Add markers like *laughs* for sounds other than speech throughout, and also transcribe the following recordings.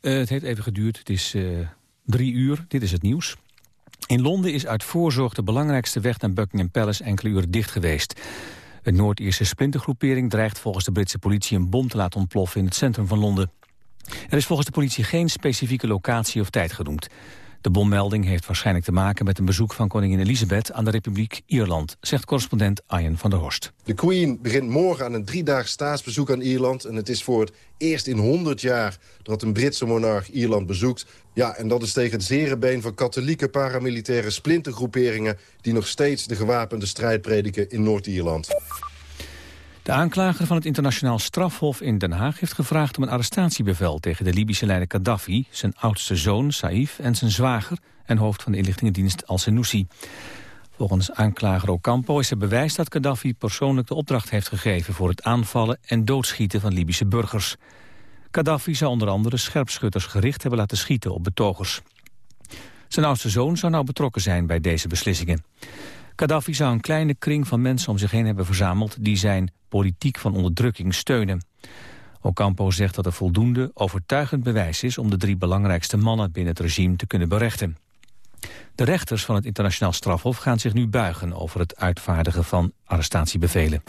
Uh, het heeft even geduurd. Het is uh, drie uur. Dit is het nieuws. In Londen is uit voorzorg de belangrijkste weg naar Buckingham Palace enkele uren dicht geweest. Een Noord-Ierse splintergroepering dreigt volgens de Britse politie een bom te laten ontploffen in het centrum van Londen. Er is volgens de politie geen specifieke locatie of tijd genoemd. De bommelding heeft waarschijnlijk te maken met een bezoek van koningin Elisabeth aan de Republiek Ierland, zegt correspondent Arjen van der Horst. De Queen begint morgen aan een driedaags staatsbezoek aan Ierland. En het is voor het eerst in 100 jaar dat een Britse monarch Ierland bezoekt. Ja, en dat is tegen het zere been van katholieke paramilitaire splintergroeperingen... die nog steeds de gewapende strijd prediken in Noord-Ierland. De aanklager van het internationaal strafhof in Den Haag heeft gevraagd om een arrestatiebevel tegen de Libische leider Gaddafi, zijn oudste zoon Saif en zijn zwager en hoofd van de inlichtingendienst Al-Senussi. Volgens aanklager Ocampo is er bewijs dat Gaddafi persoonlijk de opdracht heeft gegeven voor het aanvallen en doodschieten van Libische burgers. Gaddafi zou onder andere scherpschutters gericht hebben laten schieten op betogers. Zijn oudste zoon zou nou betrokken zijn bij deze beslissingen. Gaddafi zou een kleine kring van mensen om zich heen hebben verzameld... die zijn politiek van onderdrukking steunen. Ocampo zegt dat er voldoende overtuigend bewijs is... om de drie belangrijkste mannen binnen het regime te kunnen berechten. De rechters van het internationaal strafhof gaan zich nu buigen... over het uitvaardigen van arrestatiebevelen.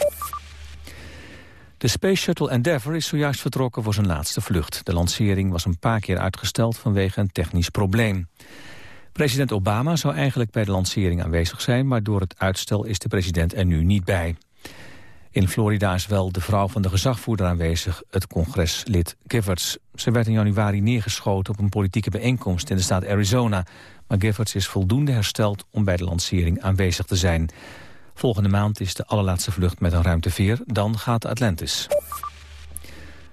De Space Shuttle Endeavour is zojuist vertrokken voor zijn laatste vlucht. De lancering was een paar keer uitgesteld vanwege een technisch probleem. President Obama zou eigenlijk bij de lancering aanwezig zijn... maar door het uitstel is de president er nu niet bij. In Florida is wel de vrouw van de gezagvoerder aanwezig, het congreslid Giffords. Ze werd in januari neergeschoten op een politieke bijeenkomst in de staat Arizona. Maar Giffords is voldoende hersteld om bij de lancering aanwezig te zijn. Volgende maand is de allerlaatste vlucht met een ruimteveer, dan gaat Atlantis.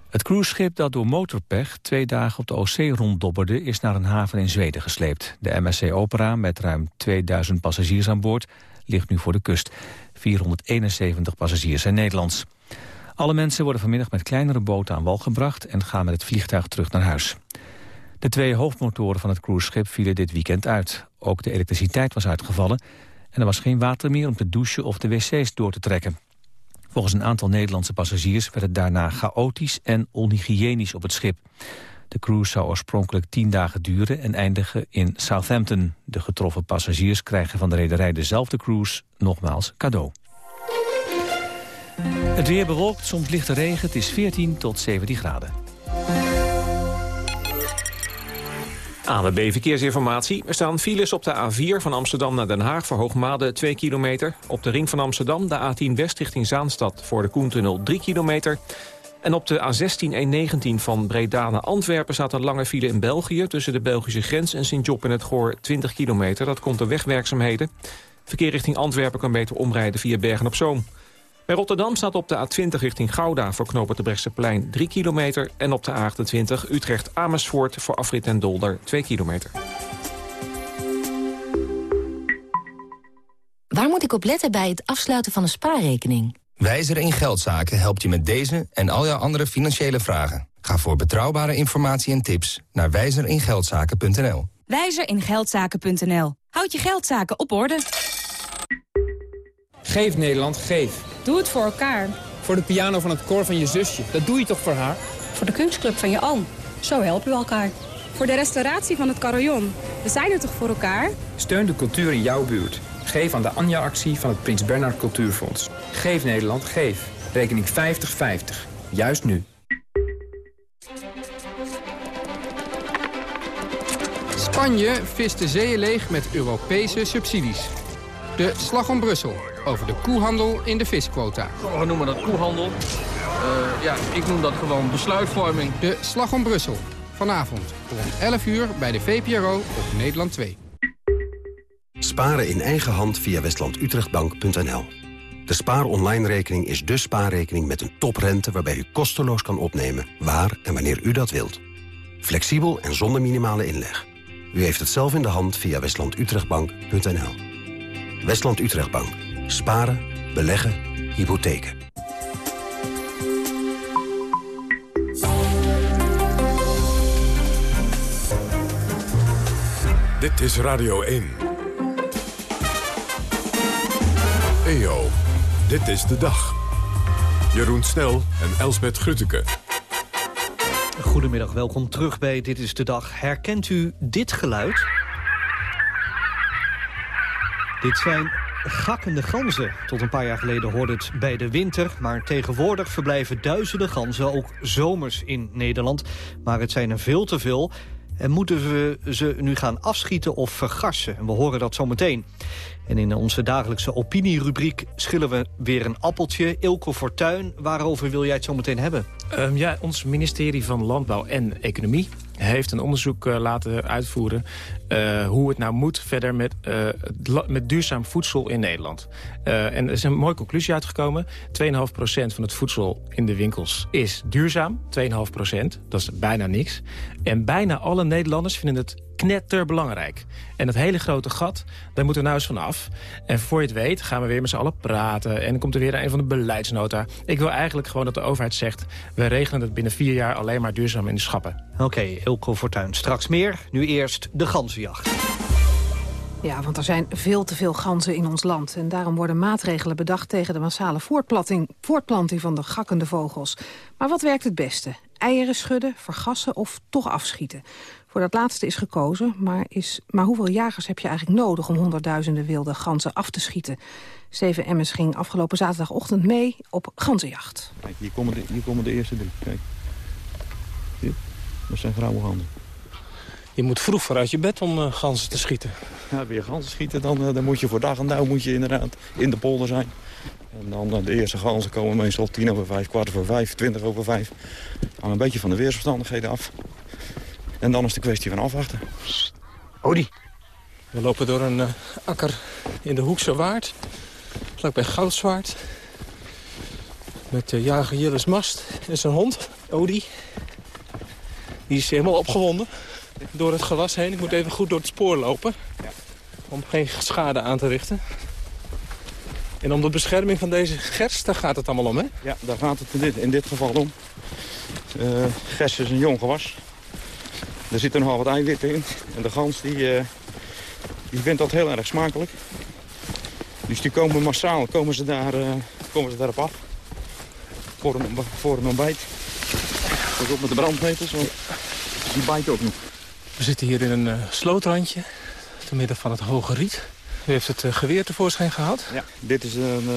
Het cruiseschip dat door motorpech twee dagen op de Oostzee ronddobberde... is naar een haven in Zweden gesleept. De MSC Opera, met ruim 2000 passagiers aan boord, ligt nu voor de kust. 471 passagiers zijn Nederlands. Alle mensen worden vanmiddag met kleinere boten aan wal gebracht... en gaan met het vliegtuig terug naar huis. De twee hoofdmotoren van het cruiseschip vielen dit weekend uit. Ook de elektriciteit was uitgevallen... en er was geen water meer om te douchen of de wc's door te trekken. Volgens een aantal Nederlandse passagiers werd het daarna chaotisch en onhygiënisch op het schip. De cruise zou oorspronkelijk tien dagen duren en eindigen in Southampton. De getroffen passagiers krijgen van de rederij dezelfde cruise nogmaals cadeau. Het weer bewolkt, soms lichte regen. Het is 14 tot 17 graden. ANWB Verkeersinformatie. Er staan files op de A4 van Amsterdam naar Den Haag... voor Hoogmade 2 kilometer. Op de ring van Amsterdam de A10 West richting Zaanstad... voor de Koentunnel 3 kilometer. En op de A16-119 van Breda naar Antwerpen staat een lange file in België... tussen de Belgische grens en Sint-Job en het Goor 20 kilometer. Dat komt door wegwerkzaamheden. Verkeer richting Antwerpen kan beter omrijden via Bergen-op-Zoom. Bij Rotterdam staat op de A20 richting Gouda voor knopen de Brechtseplein 3 kilometer... en op de A28 Utrecht-Amersfoort voor afrit en Dolder 2 kilometer. Waar moet ik op letten bij het afsluiten van een spaarrekening? Wijzer in Geldzaken helpt je met deze en al jouw andere financiële vragen. Ga voor betrouwbare informatie en tips naar wijzeringeldzaken.nl. Wijzeringeldzaken.nl. Houd je geldzaken op orde. Geef Nederland, geef. Doe het voor elkaar. Voor de piano van het koor van je zusje, dat doe je toch voor haar? Voor de kunstclub van je oom. Zo helpen we elkaar. Voor de restauratie van het carillon. We zijn er toch voor elkaar? Steun de cultuur in jouw buurt. Geef aan de Anja-actie van het Prins Bernhard Cultuurfonds. Geef Nederland, geef. Rekening 5050. Juist nu. Spanje vist de zeeën leeg met Europese subsidies. De Slag om Brussel over de koehandel in de visquota. Sommigen noemen dat koehandel. Uh, ja, ik noem dat gewoon besluitvorming. De Slag om Brussel. Vanavond om 11 uur bij de VPRO op Nederland 2. Sparen in eigen hand via westlandutrechtbank.nl. De Spaar Online rekening is de spaarrekening met een toprente... waarbij u kosteloos kan opnemen waar en wanneer u dat wilt. Flexibel en zonder minimale inleg. U heeft het zelf in de hand via westlandutrechtbank.nl. Westland Utrechtbank. Sparen, beleggen, hypotheken. Dit is Radio 1. EO, dit is de dag. Jeroen Snel en Elsbet Grutteke. Goedemiddag, welkom terug bij Dit is de Dag. Herkent u dit geluid? Dit zijn gakkende ganzen. Tot een paar jaar geleden hoorde het bij de winter... maar tegenwoordig verblijven duizenden ganzen ook zomers in Nederland. Maar het zijn er veel te veel... En moeten we ze nu gaan afschieten of vergarsen? En we horen dat zometeen. En in onze dagelijkse opinierubriek schillen we weer een appeltje. Ilko Fortuin, waarover wil jij het zo meteen hebben? Um, ja, ons ministerie van Landbouw en Economie heeft een onderzoek uh, laten uitvoeren... Uh, hoe het nou moet verder met, uh, met duurzaam voedsel in Nederland. en er is een mooie conclusie uitgekomen. 2,5% van het voedsel in de winkels is duurzaam. 2,5%, dat is bijna niks. En bijna alle Nederlanders vinden het knetterbelangrijk. En dat hele grote gat, daar moeten we nou eens van af. En voor je het weet gaan we weer met z'n allen praten... en dan komt er weer een van de beleidsnota. Ik wil eigenlijk gewoon dat de overheid zegt... we regelen het binnen vier jaar alleen maar duurzaam in de schappen. Oké, okay, Ilko Fortuin. Straks meer. Nu eerst de ganzenjacht. Ja, want er zijn veel te veel ganzen in ons land. En daarom worden maatregelen bedacht tegen de massale voortplanting, voortplanting van de gakkende vogels. Maar wat werkt het beste? Eieren schudden, vergassen of toch afschieten? Voor dat laatste is gekozen, maar, is, maar hoeveel jagers heb je eigenlijk nodig... om honderdduizenden wilde ganzen af te schieten? Steven Emmers ging afgelopen zaterdagochtend mee op ganzenjacht. Kijk, hier komen de, hier komen de eerste drie. Kijk. Hier, dat zijn grauwe handen. Je moet vroeg vooruit je bed om uh, ganzen te schieten. Ja, wil je ganzen schieten, dan, uh, dan moet je voor dag en dauw moet je inderdaad in de polder zijn. En dan uh, de eerste ganzen komen meestal tien over vijf, kwart over vijf, twintig over vijf. Hangt een beetje van de weersomstandigheden af. En dan is de kwestie van afwachten. Odi. We lopen door een uh, akker in de Hoekse Waard. Vlakbij Goudzwaard. Met uh, jager Jilles Mast en zijn hond, Odi. Die is helemaal opgewonden door het gewas heen. Ik moet even goed door het spoor lopen. Ja. Om geen schade aan te richten. En om de bescherming van deze gers, daar gaat het allemaal om, hè? Ja, daar gaat het in dit, in dit geval om. Uh, gers is een jong gewas. Er zitten nogal wat eiwitten in. En de gans die, uh, die vindt dat heel erg smakelijk. Dus die komen massaal komen ze daar, uh, komen ze daarop af. Voor een, voor een ontbijt. Pas op met de brandmeters, want die bijt ook niet. We zitten hier in een uh, slootrandje. Te midden van het hoge riet. U heeft het geweer tevoorschijn gehad? Ja, dit is een,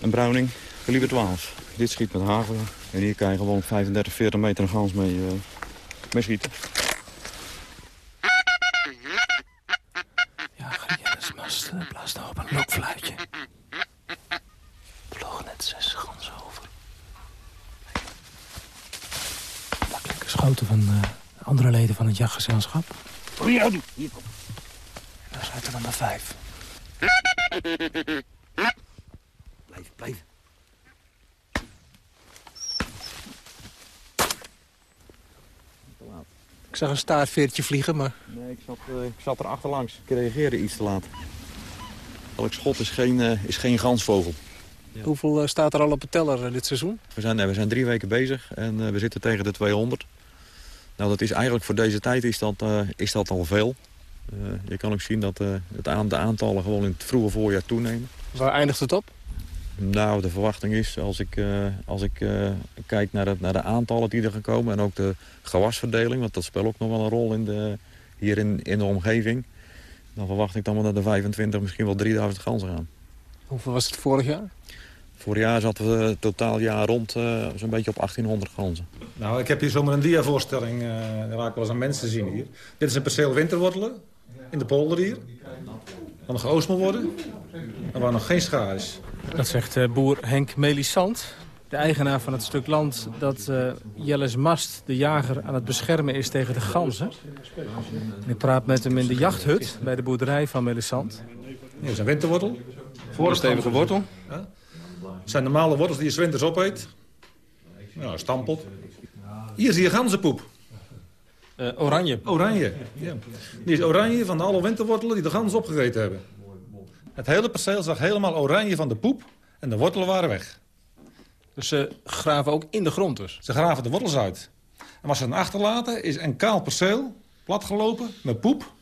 een Browning kaliber 12. Dit schiet met hagel. En hier kan je gewoon 35, 40 meter een gans mee, mee schieten. Ja, Grienis mast blaast nou op een lokfluitje. Vlogen net zes ganzen over. Dat klinken schoten van uh, andere leden van het jachtgezelschap. Hier, hier kom. En daar zijn er dan maar vijf. Blijf, blijf. Zag een staartveertje vliegen, maar... Nee, ik zat, uh, ik zat er achterlangs. Ik reageerde iets te laat. Elk schot is geen, uh, is geen gansvogel. Ja. Hoeveel uh, staat er al op de teller dit seizoen? We zijn, we zijn drie weken bezig en we zitten tegen de 200. Nou, dat is eigenlijk voor deze tijd is dat, is dat al veel. je kan ook zien dat het aan, de aantallen gewoon in het vroege voorjaar toenemen. Waar eindigt het op? Nou, de verwachting is, als ik, uh, als ik uh, kijk naar de, naar de aantallen die er gaan komen... en ook de gewasverdeling, want dat speelt ook nog wel een rol in de, hier in, in de omgeving... dan verwacht ik dan wel naar de 25, misschien wel 3000 ganzen gaan. Hoeveel was het vorig jaar? Vorig jaar zaten we totaal jaar rond uh, zo'n beetje op 1800 ganzen. Nou, ik heb hier zomaar een diavoorstelling. Uh, daar ik wel eens aan mensen zien hier. Dit is een perceel winterwortelen in de polder hier. Wat nog geoost moet worden. En waar nog geen schaar is. Dat zegt uh, boer Henk Melisant, de eigenaar van het stuk land... dat uh, Jelles Mast, de jager, aan het beschermen is tegen de ganzen. En ik praat met hem in de jachthut bij de boerderij van Melisant. Hier is een winterwortel. Voor een stevige wortel. Het zijn normale wortels die je 's winters opeet. Nou, een stampot. Hier zie je ganzenpoep. Uh, oranje. Oranje, ja. Die is oranje van alle winterwortelen die de ganzen opgegeten hebben. Het hele perceel zag helemaal oranje van de poep en de wortelen waren weg. Dus ze graven ook in de grond dus? Ze graven de wortels uit. En wat ze dan achterlaten is een kaal perceel, platgelopen, met poep.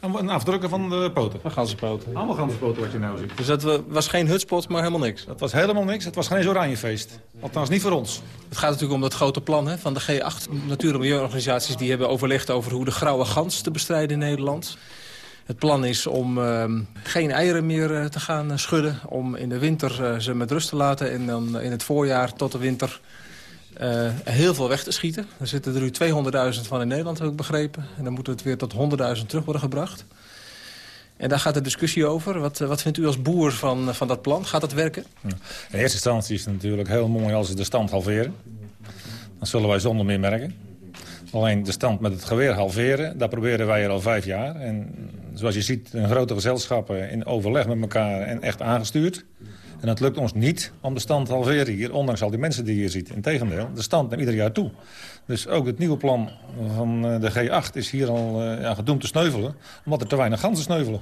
Een afdrukken van de poten. Van ganzenpoten. Allemaal ganzenpoten wat je nou ziet. Dus dat was geen hutspot, maar helemaal niks? Dat was helemaal niks. Het was geen eens oranjefeest. Althans niet voor ons. Het gaat natuurlijk om dat grote plan hè, van de G8. Natuur- en milieuorganisaties die hebben overlegd over hoe de grauwe gans te bestrijden in Nederland. Het plan is om uh, geen eieren meer uh, te gaan uh, schudden. Om in de winter uh, ze met rust te laten. En dan in het voorjaar tot de winter heel veel weg te schieten. Er zitten er nu 200.000 van in Nederland, heb ik begrepen. En dan moet het weer tot 100.000 terug worden gebracht. En daar gaat de discussie over. Wat, wat vindt u als boer van, van dat plan? Gaat dat werken? Ja. In eerste instantie is het natuurlijk heel mooi als ze de stand halveren. Dan zullen wij zonder meer merken. Alleen de stand met het geweer halveren, dat proberen wij al vijf jaar. En zoals je ziet, een grote gezelschappen in overleg met elkaar en echt aangestuurd. En het lukt ons niet om de stand te halveren hier, ondanks al die mensen die je hier ziet. Integendeel, de stand neemt ieder jaar toe. Dus ook het nieuwe plan van de G8 is hier al uh, ja, gedoemd te sneuvelen, omdat er te weinig ganzen sneuvelen.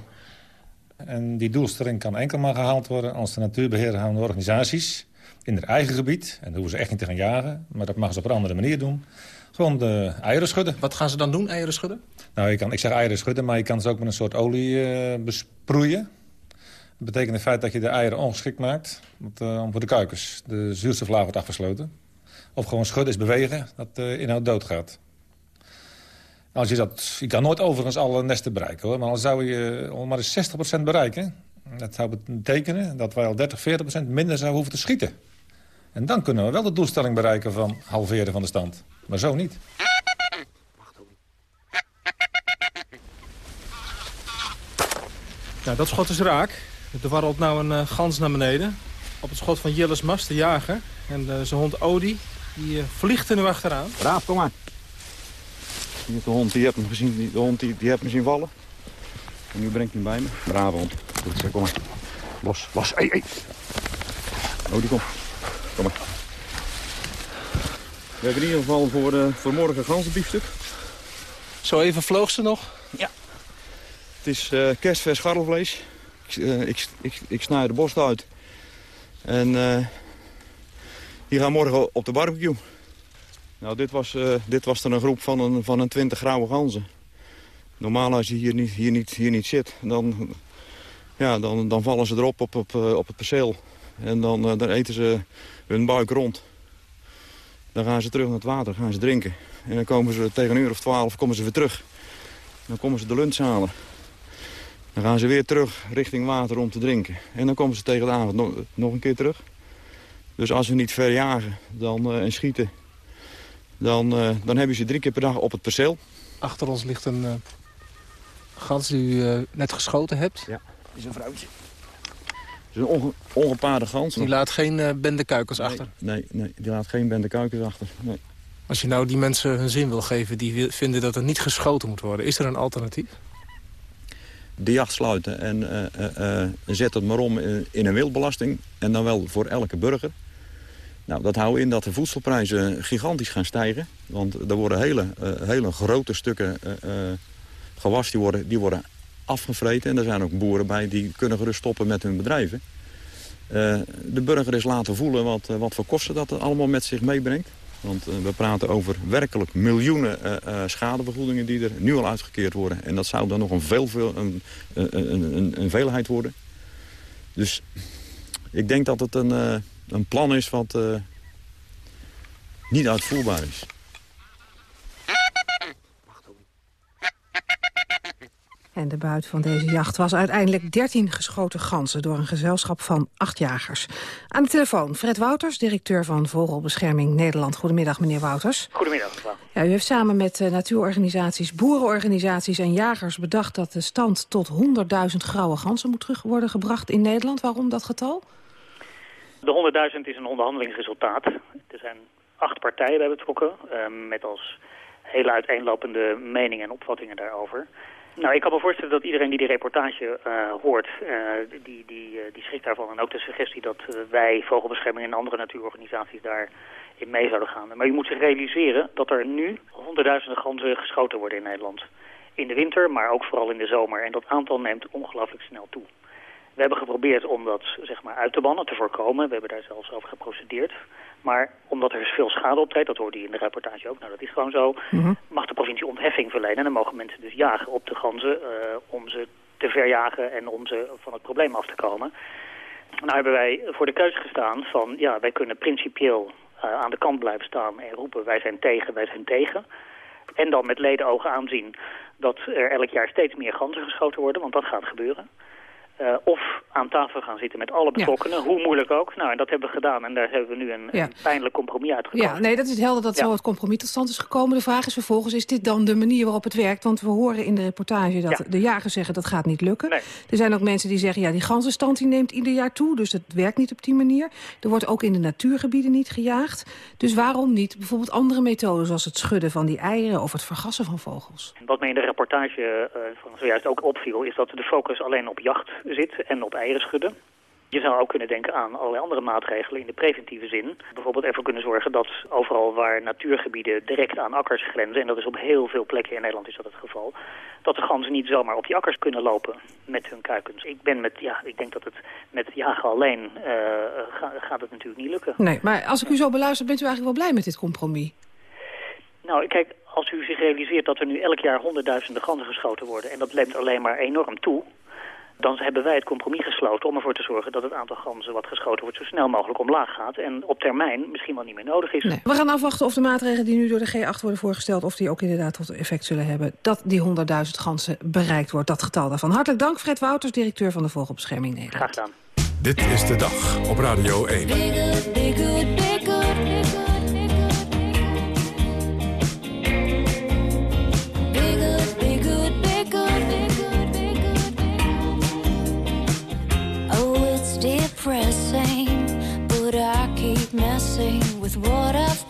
En die doelstelling kan enkel maar gehaald worden als de natuurbeheerhoudende organisaties in hun eigen gebied, en dat hoeven ze echt niet te gaan jagen, maar dat mag ze op een andere manier doen, gewoon de eieren schudden. Wat gaan ze dan doen, eieren schudden? Nou, je kan, ik zeg eieren schudden, maar je kan ze ook met een soort olie uh, besproeien. Dat betekent in feite dat je de eieren ongeschikt maakt uh, om voor de kuikens. De zuurstoflaag wordt afgesloten. Of gewoon schudden is bewegen, dat de inhoud doodgaat. Als je, dat, je kan nooit overigens alle nesten bereiken, hoor. maar dan zou je maar eens 60% bereiken. Dat zou betekenen dat wij al 30, 40% minder zouden hoeven te schieten. En dan kunnen we wel de doelstelling bereiken van halveren van de stand. Maar zo niet. Nou, dat schot is raak. Er warrelt nou een uh, gans naar beneden. Op het schot van Jilles Mas, de jager. En uh, zijn hond Odi, die uh, vliegt er nu achteraan. Braaf, kom maar. Hier de hond, die hebt hem gezien, die, de hond die, die hebt me zien vallen. En nu brengt hij hem bij me. Brave hond. Goed kom maar. Los, los. Hey, hey. Odi, kom. Kom maar. We hebben in ieder geval voor, uh, voor morgen ganzenbiefstuk. Zo even vloog ze nog? Ja. Het is uh, kerstvers scharrelvlees. Ik, uh, ik, ik, ik snij de borst uit. En uh, die gaan morgen op de barbecue. Nou, dit was, dit was dan een groep van een, van een twintig grauwe ganzen. Normaal als je hier niet, hier niet, hier niet zit, dan, ja, dan, dan vallen ze erop op, op, op het perceel. En dan, dan eten ze hun buik rond. Dan gaan ze terug naar het water, gaan ze drinken. En dan komen ze tegen een uur of twaalf komen ze weer terug. Dan komen ze de lunch halen. Dan gaan ze weer terug richting water om te drinken. En dan komen ze tegen de avond nog, nog een keer terug. Dus als we niet verjagen dan, uh, en schieten... Dan, uh, dan hebben ze drie keer per dag op het perceel. Achter ons ligt een uh, gans die u net geschoten hebt. Ja, dat is een vrouwtje. Het is een onge ongepaarde gans. Die laat geen bende kuikens nee, achter? Nee, nee, die laat geen bende kuikens achter. Nee. Als je nou die mensen hun zin wil geven... die vinden dat er niet geschoten moet worden... is er een alternatief? De jacht sluiten en uh, uh, uh, zet het maar om in, een wildbelasting. En dan wel voor elke burger. Nou, dat houdt in dat de voedselprijzen gigantisch gaan stijgen. Want er worden hele, hele grote stukken gewas die worden, die worden afgevreten. En er zijn ook boeren bij die kunnen gerust stoppen met hun bedrijven. De burger is laten voelen wat, wat voor kosten dat allemaal met zich meebrengt. Want uh, we praten over werkelijk miljoenen schadevergoedingen die er nu al uitgekeerd worden. En dat zou dan nog een, veel, een, een, een, een veelheid worden. Dus ik denk dat het een, een plan is wat niet uitvoerbaar is. En de buit van deze jacht was uiteindelijk 13 geschoten ganzen... door een gezelschap van acht jagers. Aan de telefoon Fred Wouters, directeur van Vogelbescherming Nederland. Goedemiddag, meneer Wouters. Goedemiddag. Ja, u heeft samen met uh, natuurorganisaties, boerenorganisaties en jagers bedacht... dat de stand tot 100.000 grauwe ganzen moet terug worden gebracht in Nederland. Waarom dat getal? De 100.000 is een onderhandelingsresultaat. Er zijn acht partijen bij betrokken... Uh, met als hele uiteenlopende meningen en opvattingen daarover... Nou, ik kan me voorstellen dat iedereen die die reportage uh, hoort, uh, die, die, uh, die schrikt daarvan. En ook de suggestie dat wij, Vogelbescherming en andere natuurorganisaties daar in mee zouden gaan. Maar je moet zich realiseren dat er nu honderdduizenden ganzen geschoten worden in Nederland. In de winter, maar ook vooral in de zomer. En dat aantal neemt ongelooflijk snel toe. We hebben geprobeerd om dat zeg maar, uit te bannen, te voorkomen. We hebben daar zelfs over geprocedeerd. Maar omdat er veel schade optreedt, dat hoorde je in de reportage ook, nou dat is gewoon zo, Mhm. mag de provincie ontheffing verlenen. En dan mogen mensen dus jagen op de ganzen eh, om ze te verjagen en om ze van het probleem af te komen. Nou hebben wij voor de keuze gestaan van, ja, wij kunnen principieel eh, aan de kant blijven staan en roepen wij zijn tegen, wij zijn tegen. En dan met leden ogen aanzien dat er elk jaar steeds meer ganzen geschoten worden, want dat gaat gebeuren. Eh, of aan tafel gaan zitten met alle betrokkenen, hoe moeilijk ook. Nou, en dat hebben we gedaan en daar hebben we nu een, Ja. een pijnlijk compromis uitgekomen. Ja, nee, dat is helder dat Ja. zo het compromis tot stand is gekomen. De vraag is vervolgens, is dit dan de manier waarop het werkt? Want we horen in de reportage dat de jagers zeggen dat gaat niet lukken. Nee. Er zijn ook mensen die zeggen, ja, die ganzenstand die neemt ieder jaar toe. Dus het werkt niet op die manier. Er wordt ook in de natuurgebieden niet gejaagd. Dus waarom niet bijvoorbeeld andere methoden... zoals het schudden van die eieren of het vergassen van vogels? Wat me in de reportage eh, van zojuist ook opviel... is dat de focus alleen op jacht zit en op eieren schudden. Je zou ook kunnen denken aan allerlei andere maatregelen in de preventieve zin. Bijvoorbeeld ervoor kunnen zorgen dat overal waar natuurgebieden direct aan akkers grenzen... en dat is op heel veel plekken in Nederland is dat het geval... dat de ganzen niet zomaar op die akkers kunnen lopen met hun kuikens. Ik, ben met, ja, ik denk dat het met jagen alleen eh, ga- gaat het natuurlijk niet lukken. Nee, maar als ik u zo beluister, bent u eigenlijk wel blij met dit compromis? Nou, kijk, als u zich realiseert dat er nu elk jaar honderdduizenden ganzen geschoten worden... en dat neemt alleen maar enorm toe... dan hebben wij het compromis gesloten om ervoor te zorgen... dat het aantal ganzen wat geschoten wordt zo snel mogelijk omlaag gaat... en op termijn misschien wel niet meer nodig is. Nee. We gaan afwachten of de maatregelen die nu door de G8 worden voorgesteld... of die ook inderdaad tot effect zullen hebben... dat die 100.000 ganzen bereikt wordt, dat getal daarvan. Hartelijk dank, Fred Wouters, directeur van de Vogelbescherming Nederland. Graag gedaan. Dit is de dag op Radio 1. It's depressing, but I keep messing with what I've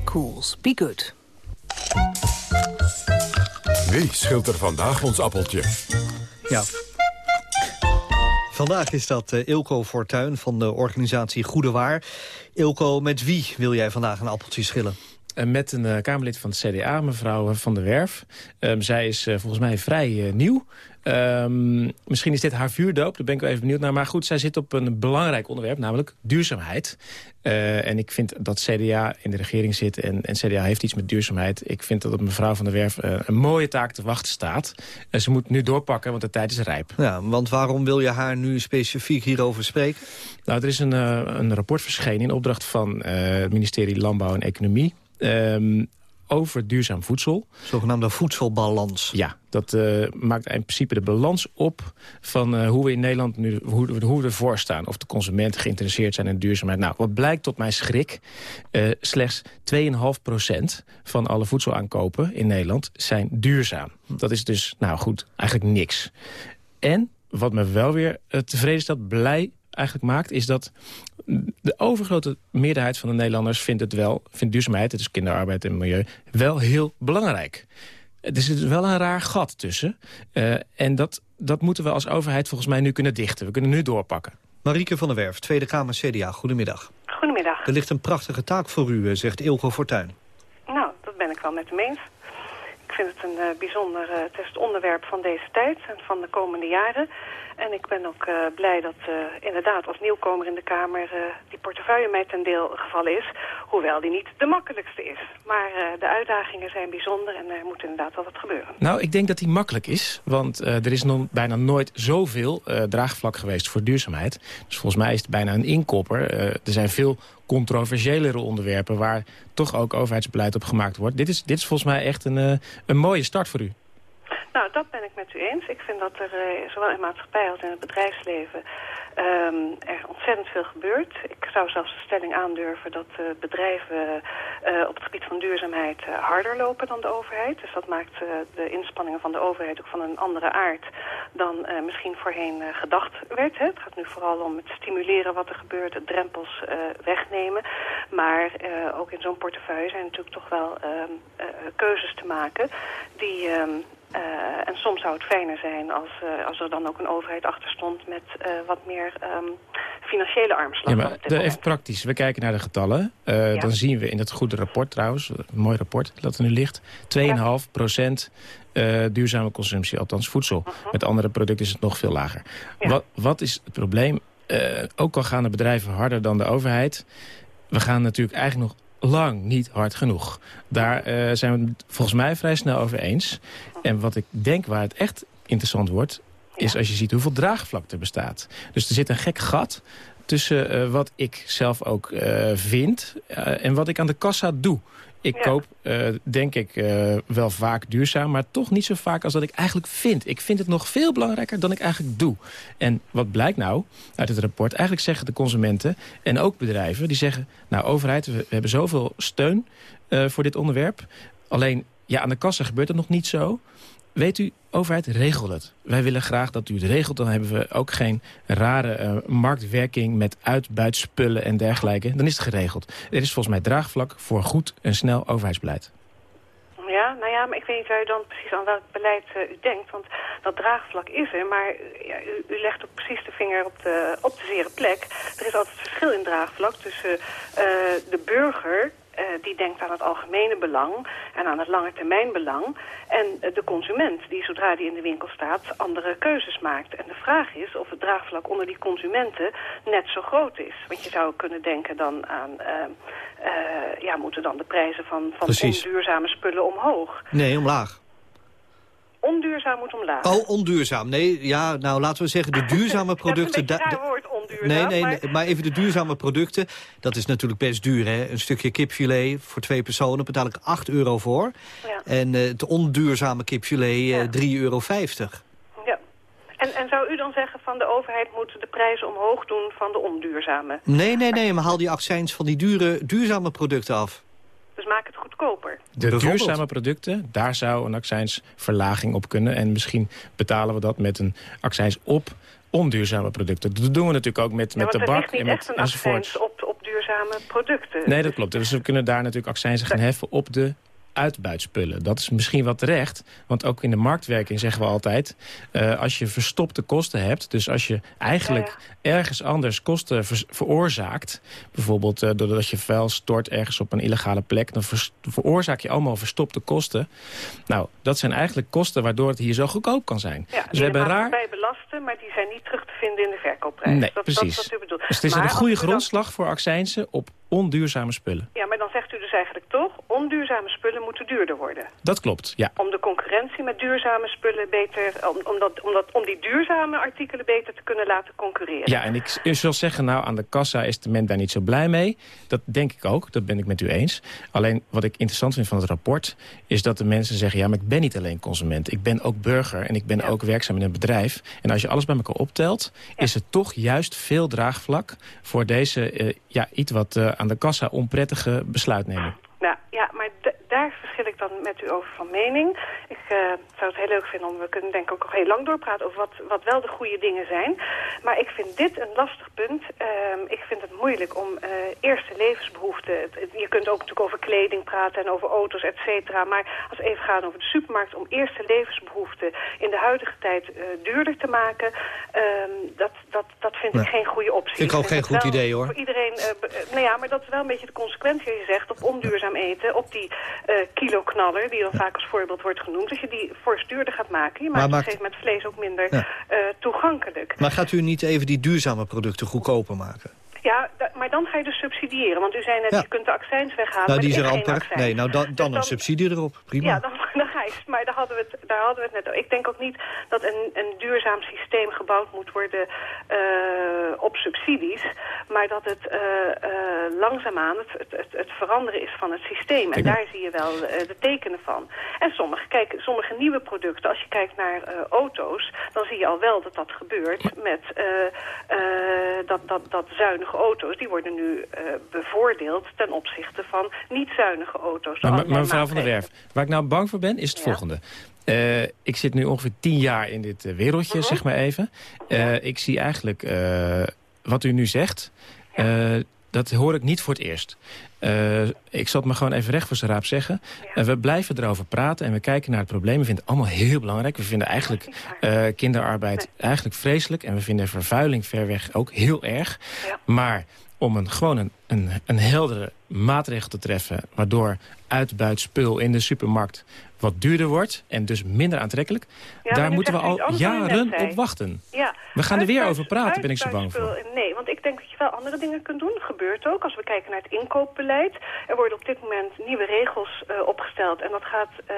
Cools, be good. Wie schilt er vandaag ons appeltje? Ja. Vandaag is dat eh, Ilko Fortuin van de organisatie Goede Waar. Ilko, met wie wil jij vandaag een appeltje schillen? Eh, Met een eh, Kamerlid van het CDA, mevrouw Van der Werf. Ehm, zij is eh, volgens mij vrij eh, nieuw. Ehm, misschien is dit haar vuurdoop, daar ben ik wel even benieuwd naar. Maar goed, zij zit op een belangrijk onderwerp, namelijk duurzaamheid. Eh, en ik vind dat CDA in de regering zit en, en CDA heeft iets met duurzaamheid. Ik vind dat op mevrouw Van der Werf eh, een mooie taak te wachten staat. En ze moet nu doorpakken, want de tijd is rijp. Ja, want waarom wil je haar nu specifiek hierover spreken? Nou, er is een, eh, een rapport verschenen in opdracht van eh, het ministerie Landbouw en Economie. ehm, over duurzaam voedsel. Zogenaamde voedselbalans. Ja, dat eh, maakt in principe de balans op van eh, hoe we in Nederland nu hoe, hoe we ervoor staan. Of de consumenten geïnteresseerd zijn in duurzaamheid. Nou, wat blijkt tot mijn schrik, uh, slechts 2,5% van alle voedselaankopen in Nederland zijn duurzaam. Dat is dus, nou goed, eigenlijk niks. En wat me wel weer tevreden stelt, blij eigenlijk maakt... is dat de overgrote meerderheid van de Nederlanders vindt het wel... vindt duurzaamheid, het is kinderarbeid en milieu, wel heel belangrijk. Er zit wel een raar gat tussen. Uh, en dat, dat moeten we als overheid volgens mij nu kunnen dichten. We kunnen nu doorpakken. Marieke van der Werf, Tweede Kamer CDA, goedemiddag. Goedemiddag. Er ligt een prachtige taak voor u, zegt Ilko Fortuyn. Nou, dat ben ik wel met hem eens. Ik vind het een uh, bijzonder uh, het is het onderwerp van deze tijd en van de komende jaren. En ik ben ook uh, blij dat inderdaad als nieuwkomer in de Kamer die portefeuille mij ten deel gevallen is. Hoewel die niet de makkelijkste is. Maar de uitdagingen zijn bijzonder en er moet inderdaad wel wat gebeuren. Nou, ik denk dat die makkelijk is. Want er is nog bijna nooit zoveel draagvlak geweest voor duurzaamheid. Dus volgens mij is het bijna een inkopper. er zijn veel controversiëlere onderwerpen waar toch ook overheidsbeleid op gemaakt wordt. Dit is, dit is volgens mij echt een, een mooie start voor u. Nou, dat ben ik met u eens. Ik vind dat er uh, zowel in maatschappij als in het bedrijfsleven um, er ontzettend veel gebeurt. Ik zou zelfs de stelling aandurven dat uh, bedrijven uh, op het gebied van duurzaamheid harder lopen dan de overheid. Dus dat maakt de inspanningen van de overheid ook van een andere aard dan misschien voorheen gedacht werd. Hè. Het gaat nu vooral om het stimuleren wat er gebeurt, het drempels wegnemen. Maar ook in zo'n portefeuille zijn natuurlijk toch wel ehm, keuzes te maken die... Uh, en soms zou het fijner zijn als, uh, als er dan ook een overheid achter stond met uh, wat meer um, financiële armslag. Ja, maar de, even praktisch. We kijken naar de getallen. Ja. Dan zien we in het goede rapport trouwens, een mooi rapport dat er nu ligt, 2,5 ja. procent duurzame consumptie, althans voedsel. -huh. Met andere producten is het nog veel lager. Ja. Wat, wat is het probleem? ook al gaan de bedrijven harder dan de overheid, we gaan natuurlijk eigenlijk nog lang niet hard genoeg. Daar uh, zijn we het volgens mij vrij snel over eens. En wat ik denk waar het echt interessant wordt... is als je ziet hoeveel draagvlak er bestaat. Dus er zit een gek gat tussen uh, wat ik zelf ook uh, vind... en wat ik aan de kassa doe. Ik ja. koop, denk ik, wel vaak duurzaam, maar toch niet zo vaak als dat ik eigenlijk vind. Ik vind het nog veel belangrijker dan ik eigenlijk doe. En wat blijkt nou uit het rapport? Eigenlijk zeggen de consumenten en ook bedrijven, die zeggen... nou, overheid, we, hebben zoveel steun voor dit onderwerp. Alleen, ja, aan de kassa gebeurt het nog niet zo. Weet u, overheid, regel het. Wij willen graag dat u het regelt. Dan hebben we ook geen rare uh, marktwerking met uitbuitspullen en dergelijke. Dan is het geregeld. Er is volgens mij draagvlak voor goed en snel overheidsbeleid. Ja, nou ja, maar ik weet niet waar u dan precies aan welk beleid uh, u denkt. Want dat draagvlak is er, maar ja, u, legt ook precies de vinger op de, op de zere plek. Er is altijd verschil in draagvlak tussen uh, de burger uh, die denkt aan het algemene belang en aan het lange termijn belang. En uh, de consument, die zodra die in de winkel staat, andere keuzes maakt. En de vraag is of het draagvlak onder die consumenten net zo groot is. Want je zou kunnen denken dan aan, uh, ja, moeten dan de prijzen van, van onduurzame spullen omhoog? Nee, omlaag. Onduurzaam moet omlaag. Oh, onduurzaam. Nee, ja, nou laten we zeggen de duurzame *laughs* producten... dat is een woord, Nee, nee, maar... maar... even de duurzame producten. Dat is natuurlijk best duur, hè. Een stukje kipfilet voor twee personen betaal ik 8 euro voor. Ja. En uh, het onduurzame kipfilet uh, ja. 3,50 euro. Ja. En, en zou u dan zeggen van de overheid moet de prijzen omhoog doen van de onduurzame? Nee, nee, nee, maar haal die accijns van die dure, duurzame producten af. Dus maak het goedkoper. De duurzame producten, daar zou een accijnsverlaging op kunnen. En misschien betalen we dat met een accijns op onduurzame producten. Dat doen we natuurlijk ook met, ja, met tabak en met enzovoort. op, op duurzame producten. Nee, dat klopt. Dus we kunnen daar natuurlijk accijnsen gaan heffen op de uitbuitspullen. Dat is misschien wat terecht, want ook in de marktwerking zeggen we altijd... Uh, als je verstopte kosten hebt, dus als je eigenlijk ja, ergens anders kosten ver veroorzaakt... bijvoorbeeld uh, doordat je vuil stort ergens op een illegale plek... dan ver veroorzaak je allemaal verstopte kosten. Nou, dat zijn eigenlijk kosten waardoor het hier zo goedkoop kan zijn. Ja, dus we hebben raar... bij belasten, maar die zijn niet terug te vinden in de verkoopprijs. Nee, dat, precies. Dat is wat u bedoelt. Dus het is maar een goede grondslag voor accijnsen op onduurzame spullen. Ja, maar dan zegt u dus eigenlijk toch... onduurzame spullen moeten duurder worden. Dat klopt, ja. Om de concurrentie met duurzame spullen beter... om, om, dat, om, dat, om die duurzame artikelen beter te kunnen laten concurreren. Ja, en ik, u zal zeggen, nou, aan de kassa is de men daar niet zo blij mee. Dat denk ik ook, dat ben ik met u eens. Alleen, wat ik interessant vind van het rapport... is dat de mensen zeggen, ja, maar ik ben niet alleen consument. Ik ben ook burger en ik ben ook werkzaam in een bedrijf. En als je alles bij elkaar optelt... is er toch juist veel draagvlak voor deze, eh, ja, iets wat eh, aan de kassa onprettige besluitneming. Nou, ja, maar daar verschil ik dan met u over van mening. Ik eh, zou het heel leuk vinden om, we kunnen denk ik ook nog heel lang doorpraten over wat, wat wel de goede dingen zijn. Maar ik vind dit een lastig punt. Ehm, ik vind het moeilijk om eh, eerste levensbehoeften, je kunt ook natuurlijk over kleding praten en over auto's, et cetera. Maar als we even gaan over de supermarkt, om eerste levensbehoeften in de huidige tijd eh, duurder te maken, ehm, dat, dat, dat vind Nee. ik geen goede optie. Ik ook geen goed idee, hoor. Voor iedereen, nou ja, maar dat is wel een beetje de consequentie je zegt op onduurzaam eten, op die eh kiloknaller, die dan vaak als voorbeeld wordt genoemd, dat je die fors duurder gaat maken. Je Maar maakt op een gegeven moment vlees ook minder Ja. eh, toegankelijk. Maar gaat u niet even die duurzame producten goedkoper maken? Ja, maar dan ga je dus subsidiëren. Want u zei net, Ja. je kunt de accijns weghalen. nou, die is er er amper. Nee, nou dan, dan een subsidie erop. Prima. Ja, dan, *laughs* dan ga je. Maar daar hadden, we het, daar hadden we het net over. Ik denk ook niet dat een, een duurzaam systeem gebouwd moet worden eh, op subsidies. Maar dat het eh, langzaamaan het, het, het, het veranderen is van het systeem. En daar zie je wel de tekenen van. En sommige, kijk, sommige nieuwe producten, als je kijkt naar auto's... dan zie je al wel dat dat gebeurt met dat, dat, dat zuinige auto's. Die worden nu eh, bevoordeeld ten opzichte van niet zuinige auto's. Maar, maar mevrouw van der Werf, waar ik nou bang voor ben, is het volgende. Eh, ik zit nu ongeveer tien jaar in dit eh, wereldje, Mhm. zeg maar even. Ik zie eigenlijk wat u nu zegt, dat hoor ik niet voor het eerst. Eh, ik zal het maar gewoon even recht voor zijn raap zeggen. Eh, we blijven erover praten en we kijken naar het probleem. We vinden het allemaal heel belangrijk. We vinden eigenlijk eh, kinderarbeid eigenlijk vreselijk. En we vinden vervuiling ver weg ook heel erg. Maar om een, gewoon een, een, een heldere maatregel te treffen... waardoor uitbuitspul in de supermarkt wat duurder wordt... en dus minder aantrekkelijk... daar moeten we al jaren op wachten. Ja. We gaan er weer over praten, ben ik zo bang voor. Nee, want ik denk dat je wel andere dingen kunt doen. Dat gebeurt ook. Als we kijken naar het inkoopbeleid. Er worden op dit moment nieuwe regels eh, opgesteld. En dat gaat eh,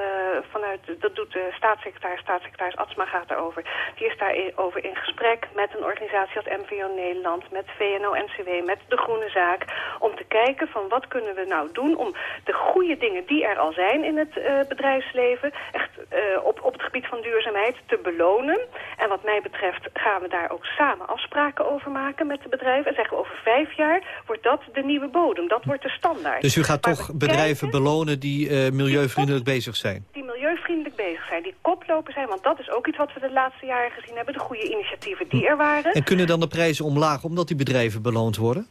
vanuit, dat doet de staatssecretaris, staatssecretaris Atsma gaat daarover. Die is daarover in gesprek met een organisatie als MVO Nederland, met VNO-NCW, met de Groene Zaak. Om te kijken van wat kunnen we nou doen om de goede dingen die er al zijn in het eh, bedrijfsleven, echt eh, op, op het gebied van duurzaamheid, te belonen. En wat mij betreft gaan we daar ook samen afspraken over maken met de bedrijven. En zeggen we over vijf jaar wordt dat de nieuwe bodem. Dat wordt de standaard. Dus u gaat Maar toch bedrijven belonen die eh, milieuvriendelijk bezig zijn? die milieuvriendelijk bezig zijn, die koploper zijn. Want dat is ook iets wat we de laatste jaren gezien hebben. De goede initiatieven die er waren. En kunnen dan de prijzen omlaag omdat die bedrijven beloond worden?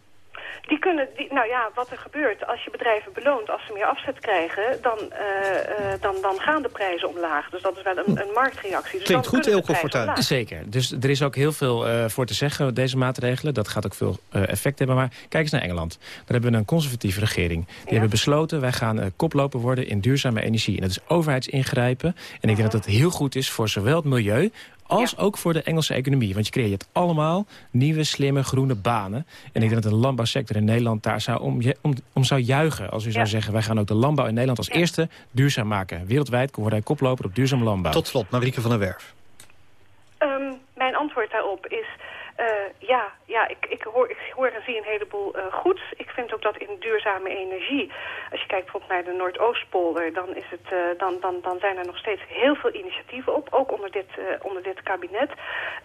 Die kunnen, die, nou ja, wat er gebeurt als je bedrijven beloont, als ze meer afzet krijgen, dan, eh, eh, dan, dan gaan de prijzen omlaag. Dus dat is wel een, een marktreactie. Dus Klinkt goed, Fortuyn. omlaag. Zeker. Dus er is ook heel veel eh, voor te zeggen, deze maatregelen. Dat gaat ook veel eh, effect hebben. Maar kijk eens naar Engeland. Daar hebben we een conservatieve regering. Die hebben besloten, wij gaan koploper worden in duurzame energie. En dat is overheidsingrijpen. En ik denk dat dat heel goed is voor zowel het milieu als ook voor de Engelse economie. Want je creëert allemaal nieuwe, slimme, groene banen. En ik denk dat de landbouwsector in Nederland daar zou om, om, om zou juichen. Als u zou zeggen, wij gaan ook de landbouw in Nederland als eerste duurzaam maken. Wereldwijd wordt hij koploper op duurzame landbouw. Tot slot, Marieke van der Werf. Ehm, mijn antwoord daarop is... eh, ja, ja ik, ik, hoor, ik hoor en zie een heleboel eh, goeds. Ik vind ook dat in duurzame energie... als je kijkt bijvoorbeeld naar de Noordoostpolder... dan, is het, eh, dan, dan, dan zijn er nog steeds heel veel initiatieven op. Ook onder dit, onder dit kabinet.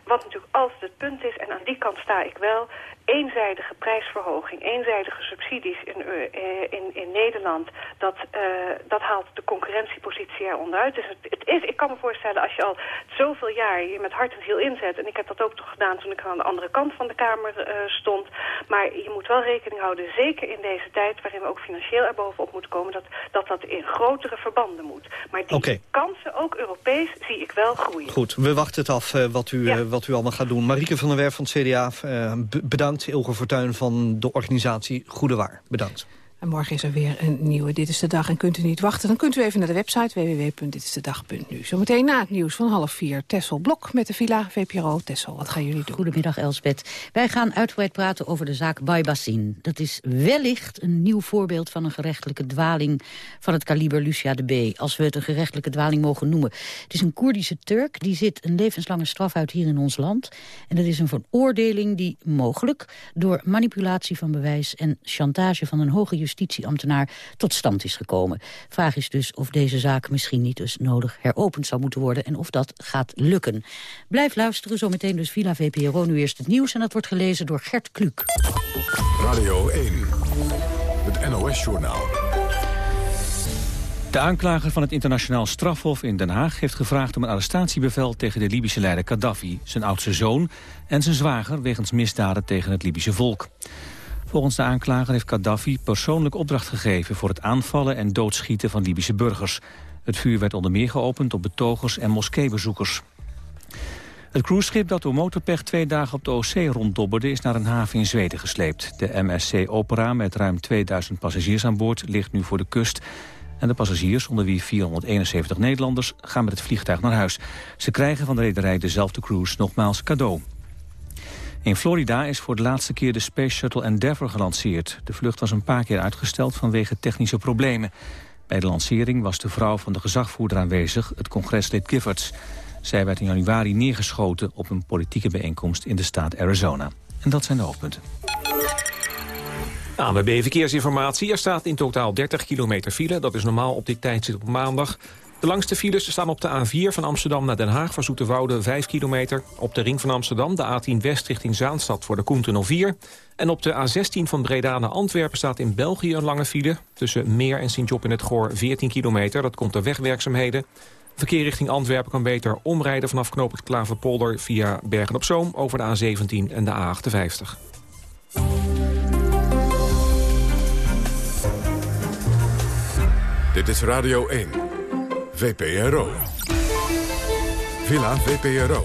Wat natuurlijk altijd het punt is... en aan die kant sta ik wel... eenzijdige prijsverhoging, eenzijdige subsidies in, eh, in, in Nederland... Dat, eh, dat haalt de concurrentiepositie eronder uit. Dus het, het is, ik kan me voorstellen als je al zoveel jaar je met hart en ziel inzet... en ik heb dat ook toch gedaan toen ik aan de andere kant van de Kamer eh, stond... maar je moet wel rekening houden, zeker in deze tijd... waarin we ook financieel erbovenop moeten komen... dat dat, dat in grotere verbanden moet. Maar die kansen, ook Europees, zie ik wel groeien. Goed, we wachten het af wat, u, wat u allemaal gaat doen. Marieke van der Werf van het CDA, eh, b- bedankt. Ilge van de organisatie Goede Waar, bedankt. En morgen is er weer een nieuwe Dit is de Dag. En kunt u niet wachten, dan kunt u even naar de website www.ditistedag.nu. Zometeen na het nieuws van half vier. Tessel Blok met de Villa VPRO. Tessel, wat gaan jullie doen? Goedemiddag Elsbeth. Wij gaan uitgebreid praten over de zaak Baybassin. Dat is wellicht een nieuw voorbeeld van een gerechtelijke dwaling... van het kaliber Lucia de B, als we het een gerechtelijke dwaling mogen noemen. Het is een Koerdische Turk, die zit een levenslange straf uit hier in ons land. En dat is een veroordeling die mogelijk door manipulatie van bewijs... en chantage van een hoge justitieambtenaar tot stand is gekomen. Vraag is dus of deze zaak misschien niet dus nodig heropend zou moeten worden... en of dat gaat lukken. Blijf luisteren, zometeen dus Villa VPRO. Nu eerst het nieuws en dat wordt gelezen door Gert Kluk. Radio 1, het NOS-journaal. De aanklager van het internationaal strafhof in Den Haag heeft gevraagd om een arrestatiebevel tegen de Libische leider Gaddafi, zijn oudste zoon en zijn zwager wegens misdaden tegen het Libische volk. Volgens de aanklager heeft Gaddafi persoonlijk opdracht gegeven voor het aanvallen en doodschieten van Libische burgers. Het vuur werd onder meer geopend op betogers en moskeebezoekers. Het cruiseschip dat door motorpech twee dagen op de Oostzee ronddobberde... is naar een haven in Zweden gesleept. De MSC Opera met ruim 2000 passagiers aan boord ligt nu voor de kust. En de passagiers, onder wie 471 Nederlanders, gaan met het vliegtuig naar huis. Ze krijgen van de rederij dezelfde cruise nogmaals cadeau. In Florida is voor de laatste keer de Space Shuttle Endeavour gelanceerd. De vlucht was een paar keer uitgesteld vanwege technische problemen. Bij de lancering was de vrouw van de gezagvoerder aanwezig, het congreslid Giffords. Zij werd in januari neergeschoten op een politieke bijeenkomst in de staat Arizona. En dat zijn de hoofdpunten. ANWB Verkeersinformatie. Er staat in totaal 30 kilometer file. Dat is normaal op dit tijdstip op maandag. De langste files staan op de A4 van Amsterdam naar Den Haag... voor Zoeterwoude 5 kilometer. Op de ring van Amsterdam de A10 West richting Zaanstad voor de Koentunnel 4. En op de A16 van Breda naar Antwerpen staat in België een lange file. Tussen Meer en Sint-Job in het Goor 14 kilometer. Dat komt door wegwerkzaamheden. Verkeer richting Antwerpen kan beter omrijden vanaf knooppunt Klaverpolder... via Bergen-op-Zoom over de A17 en de A58. Dit is Radio 1, VPRO. Villa VPRO.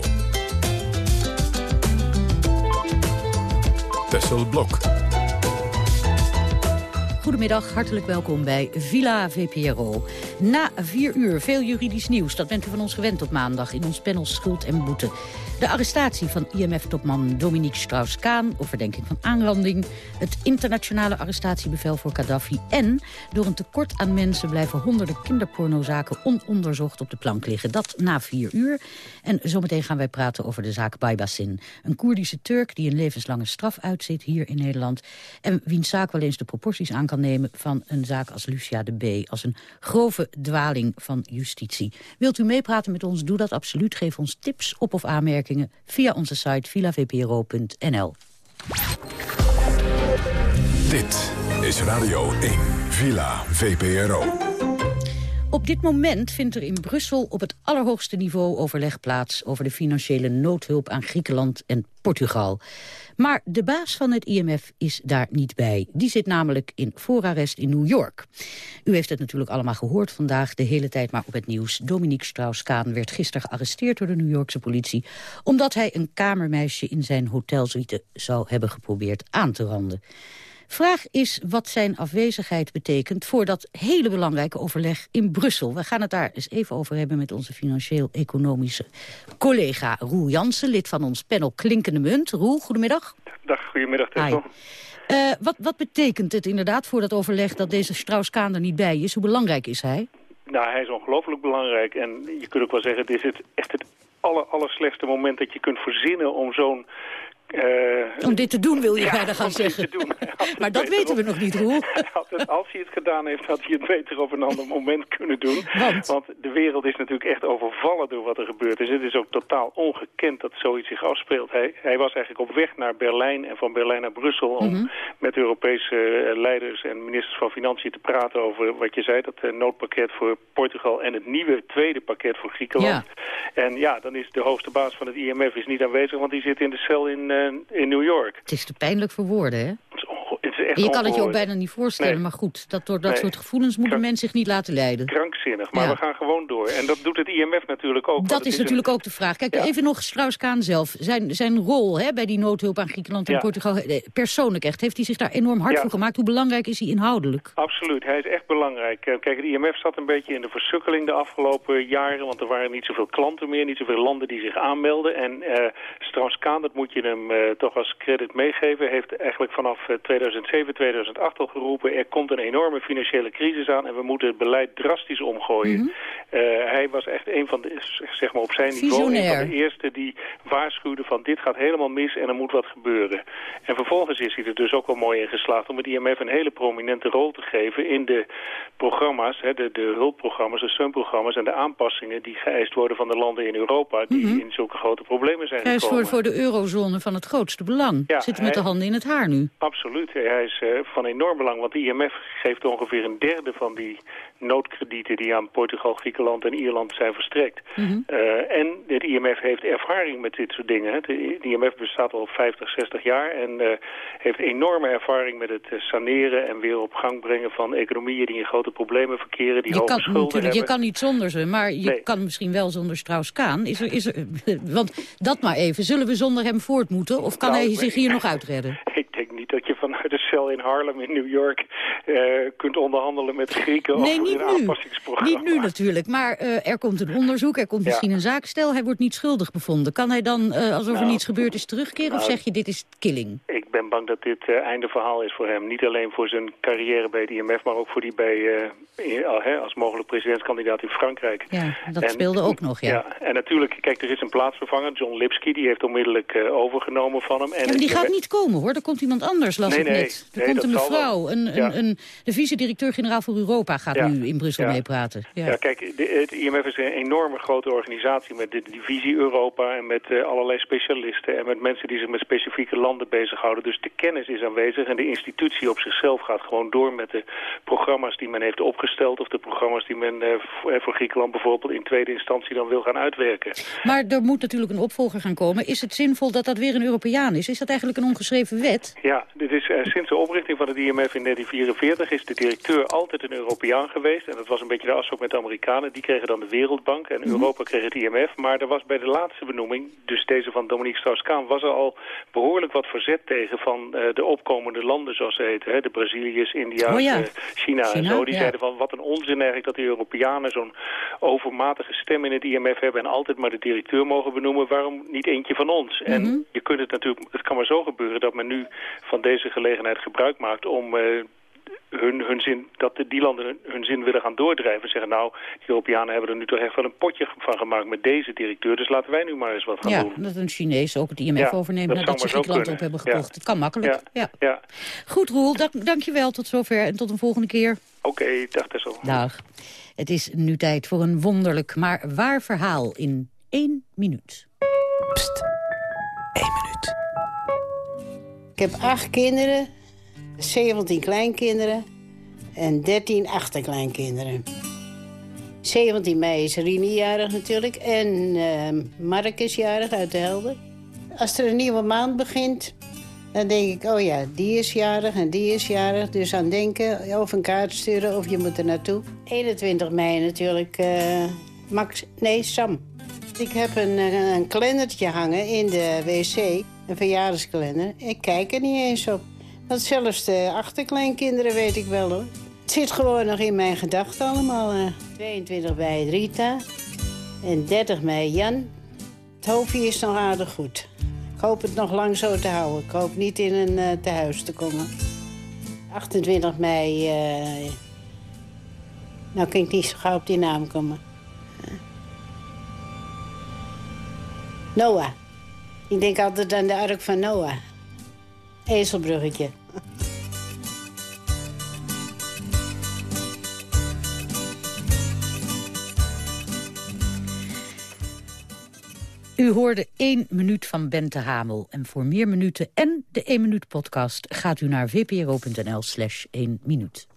Tessel Blok. Goedemiddag, hartelijk welkom bij Villa VPRO. Na vier uur veel juridisch nieuws, dat bent u van ons gewend op maandag... in ons panel Schuld en Boete. De arrestatie van IMF-topman Dominique Strauss-Kaan... op verdenking van aanranding, het internationale arrestatiebevel voor Gaddafi... en door een tekort aan mensen blijven honderden kinderpornozaken... ononderzocht op de plank liggen. Dat na vier uur. En zometeen gaan wij praten over de zaak Baybassin. Een Koerdische Turk die een levenslange straf uitzit hier in Nederland... en wiens zaak wel eens de proporties aan kan nemen... van een zaak als Lucia de B. Als een grove dwaling van justitie. Wilt u meepraten met ons? Doe dat absoluut. Geef ons tips op of aanmerkingen via onze site villavpro.nl. Dit is Radio 1, Villa VPRO. Op dit moment vindt er in Brussel op het allerhoogste niveau overleg plaats... over de financiële noodhulp aan Griekenland en Portugal. Maar de baas van het IMF is daar niet bij. Die zit namelijk in voorarrest in New York. U heeft het natuurlijk allemaal gehoord vandaag, de hele tijd maar op het nieuws. Dominique Strauss-Kaan werd gisteren gearresteerd door de New Yorkse politie... omdat hij een kamermeisje in zijn hotelsuite zou hebben geprobeerd aan te randen. Vraag is wat zijn afwezigheid betekent voor dat hele belangrijke overleg in Brussel. We gaan het daar eens even over hebben met onze financieel-economische collega Roel Jansen, lid van ons panel Klinkende Munt. Roel, goedemiddag. Dag, goedemiddag. Uh, wat, wat betekent het inderdaad voor dat overleg dat deze Strauss-Kaan er niet bij is? Hoe belangrijk is hij? Nou, hij is ongelooflijk belangrijk. En je kunt ook wel zeggen, het is het, echt het aller, aller slechtste moment dat je kunt verzinnen om zo'n uh, om dit te doen, wil je ja, bijna gaan zeggen. maar dat weten we nog niet, Roel. *laughs* als hij het gedaan heeft, had hij het beter op een ander moment kunnen doen. Want? Want de wereld is natuurlijk echt overvallen door wat er gebeurd is. Het is ook totaal ongekend dat zoiets zich afspeelt. Hij, hij was eigenlijk op weg naar Berlijn en van Berlijn naar Brussel... om Mhm. met Europese eh, leiders en ministers van Financiën te praten over wat je zei... dat eh, noodpakket voor Portugal en het nieuwe tweede pakket voor Griekenland. En ja, dan is de hoogste baas van het IMF is niet aanwezig... want die zit in de cel in, eh, in New York. Het is te pijnlijk voor woorden, hè? je kan het je ook bijna niet voorstellen, maar goed, dat door dat soort gevoelens moeten mens zich niet laten leiden. Krankzinnig, maar we gaan gewoon door. En dat doet het IMF natuurlijk ook. Dat is, natuurlijk ook de vraag. Kijk, even nog Strauss-Kaan zelf. Zijn, zijn rol hè, bij die noodhulp aan Griekenland en. Portugal, eh, persoonlijk echt, heeft hij zich daar enorm hard voor gemaakt? Hoe belangrijk is hij inhoudelijk? Absoluut, hij is echt belangrijk. Eh, kijk, het IMF zat een beetje in de versukkeling de afgelopen jaren, want er waren niet zoveel klanten meer, niet zoveel landen die zich aanmelden. En eh, uh, Strauss-Kaan, dat moet je hem toch als credit meegeven, heeft eigenlijk vanaf 2007 in 2008 al geroepen... er komt een enorme financiële crisis aan en we moeten het beleid drastisch omgooien. Mhm. Eh, hij was echt een van de, zeg maar op zijn niveau... een van de eerste die waarschuwde van dit gaat helemaal mis en er moet wat gebeuren. En vervolgens is hij er dus ook al mooi in geslaagd... om het IMF een hele prominente rol te geven in de programma's... Hè, de, de hulpprogramma's, de steunprogramma's en de aanpassingen... die geëist worden van de landen in Europa... die mhm. in zulke grote problemen zijn hij gekomen. Hij is voor, voor de eurozone van het grootste belang. Ja, Zit met de handen in het haar nu. Absoluut is eh, van enorm belang, want de IMF geeft ongeveer een derde van die noodkredieten die aan Portugal, Griekenland en Ierland zijn verstrekt. Mhm. Eh, en het IMF heeft ervaring met dit soort dingen. de IMF bestaat al 50, 60 jaar en eh, heeft enorme ervaring met het saneren en weer op gang brengen van economieën die in grote problemen verkeren, die Je hoge kan, schulden natuurlijk, je hebben. kan niet zonder ze, maar je Nee. kan misschien wel zonder Strauss-Kaan. Is er, is er, *laughs* want dat maar even, zullen we zonder hem voort moeten? Of kan Nou, hij zich hier nog uitredden? *laughs* Ik denk niet dat je vanuit de cel in Harlem in New York eh, kunt onderhandelen met de Grieken Nee, over niet een nu. aanpassingsprogramma. Niet nu natuurlijk, maar eh, er komt een onderzoek, er komt Ja. misschien een zaak. Stel, hij wordt niet schuldig bevonden. Kan hij dan, eh, alsof er Nou, niets gebeurd is, terugkeren? of nou, zeg je, dit is killing? Ik ben bang dat dit einde verhaal is voor hem. Niet alleen voor zijn carrière bij het IMF, maar ook voor die bij, als mogelijk presidentskandidaat in Frankrijk. Ja, dat En- speelde ook nog, ja. Ja, en natuurlijk, kijk, er is een plaatsvervanger, John Lipsky, die heeft onmiddellijk overgenomen van hem. En Ja, maar het die gaat niet komen, hoor. Er komt iemand anders, las Nee, ik nee. net. Er Nee, komt een mevrouw, een, een, Ja. een, de vice-directeur-generaal voor Europa gaat Ja. nu in Brussel Ja. meepraten. Ja. Ja. kijk, de- het IMF is een enorme grote organisatie met de divisie Europa en met eh, allerlei specialisten en met mensen die zich met specifieke landen bezighouden. Dus de kennis is aanwezig en de institutie op zichzelf gaat gewoon door met de programma's die men heeft opgesteld of de programma's die men eh, voor, eh, voor Griekenland bijvoorbeeld in tweede instantie dan wil gaan uitwerken. Maar er moet natuurlijk een opvolger gaan komen. Is het zinvol dat dat weer een Europeaan is? Is dat eigenlijk een ongeschreven wet? Ja, dit is, eh, sinds de oprichting van het IMF in 1944 is de directeur altijd een Europeaan geweest. En dat was een beetje de afspraak met de Amerikanen. Die kregen dan de Wereldbank en Europa kreeg het IMF. Maar er was bij de laatste benoeming, dus deze van Dominique Strauss-Kaan... was er al behoorlijk wat verzet tegen van eh, de opkomende landen, zoals ze heten. Hè? De Braziliërs, India's, Oh ja. eh, China, en zo. Die ja. zeiden van wat een onzin eigenlijk dat die Europeanen zo'n overmatige stem in het IMF hebben... en altijd maar de directeur mogen benoemen. Waarom niet eentje van ons? Mhm. En je kunt het natuurlijk, het kan maar zo gebeuren dat men nu van deze gelegenheid gebruik maakt om eh, hun, hun zin, dat de- die landen hun, hun zin willen gaan doordrijven. Zeggen nou, die Europeanen hebben er nu toch echt wel een potje van gemaakt met deze directeur, dus laten wij nu maar eens wat gaan Ja, doen. dat een Chinees ook het IMF Ja, overneemt dat nadat ze zo Griekenland op hebben Ja. gekocht. Het kan makkelijk. Ja. Ja, Goed, Roel, dank, dank je wel. Tot zover en tot een volgende keer. oké, dag Tessel. Dag. Het is nu tijd voor een wonderlijk, maar waar verhaal in één minuut. Ik heb acht kinderen, 17 kleinkinderen en 13 achterkleinkinderen. 17 mei is Rini jarig natuurlijk en eh Mark is jarig uit de Helder. Als er een nieuwe maand begint, dan denk ik, oh ja, die is jarig en die is jarig. Dus aan denken, of een kaart sturen of je moet er naartoe. 21 mei natuurlijk, eh, Max, nee, Sam. Ik heb een, een kalendertje hangen in de wc, een verjaardagskalender. Ik kijk er niet eens op. Want zelfs de achterkleinkinderen weet ik wel hoor. Het zit gewoon nog in mijn gedachten allemaal. eh. 22 mei Rita en 30 mei Jan. Het hoofdje is nog aardig goed. Ik hoop het nog lang zo te houden. Ik hoop niet in een eh, tehuis te komen. 28 mei... eh, nou kan ik niet zo gauw op die naam komen. Noah. Ik denk altijd aan de ark van Noah. Ezelbruggetje. U hoorde één minuut van Bente Hamel. En voor meer minuten en de 1 minuut podcast gaat u naar vpro.nl slash 1 minuut.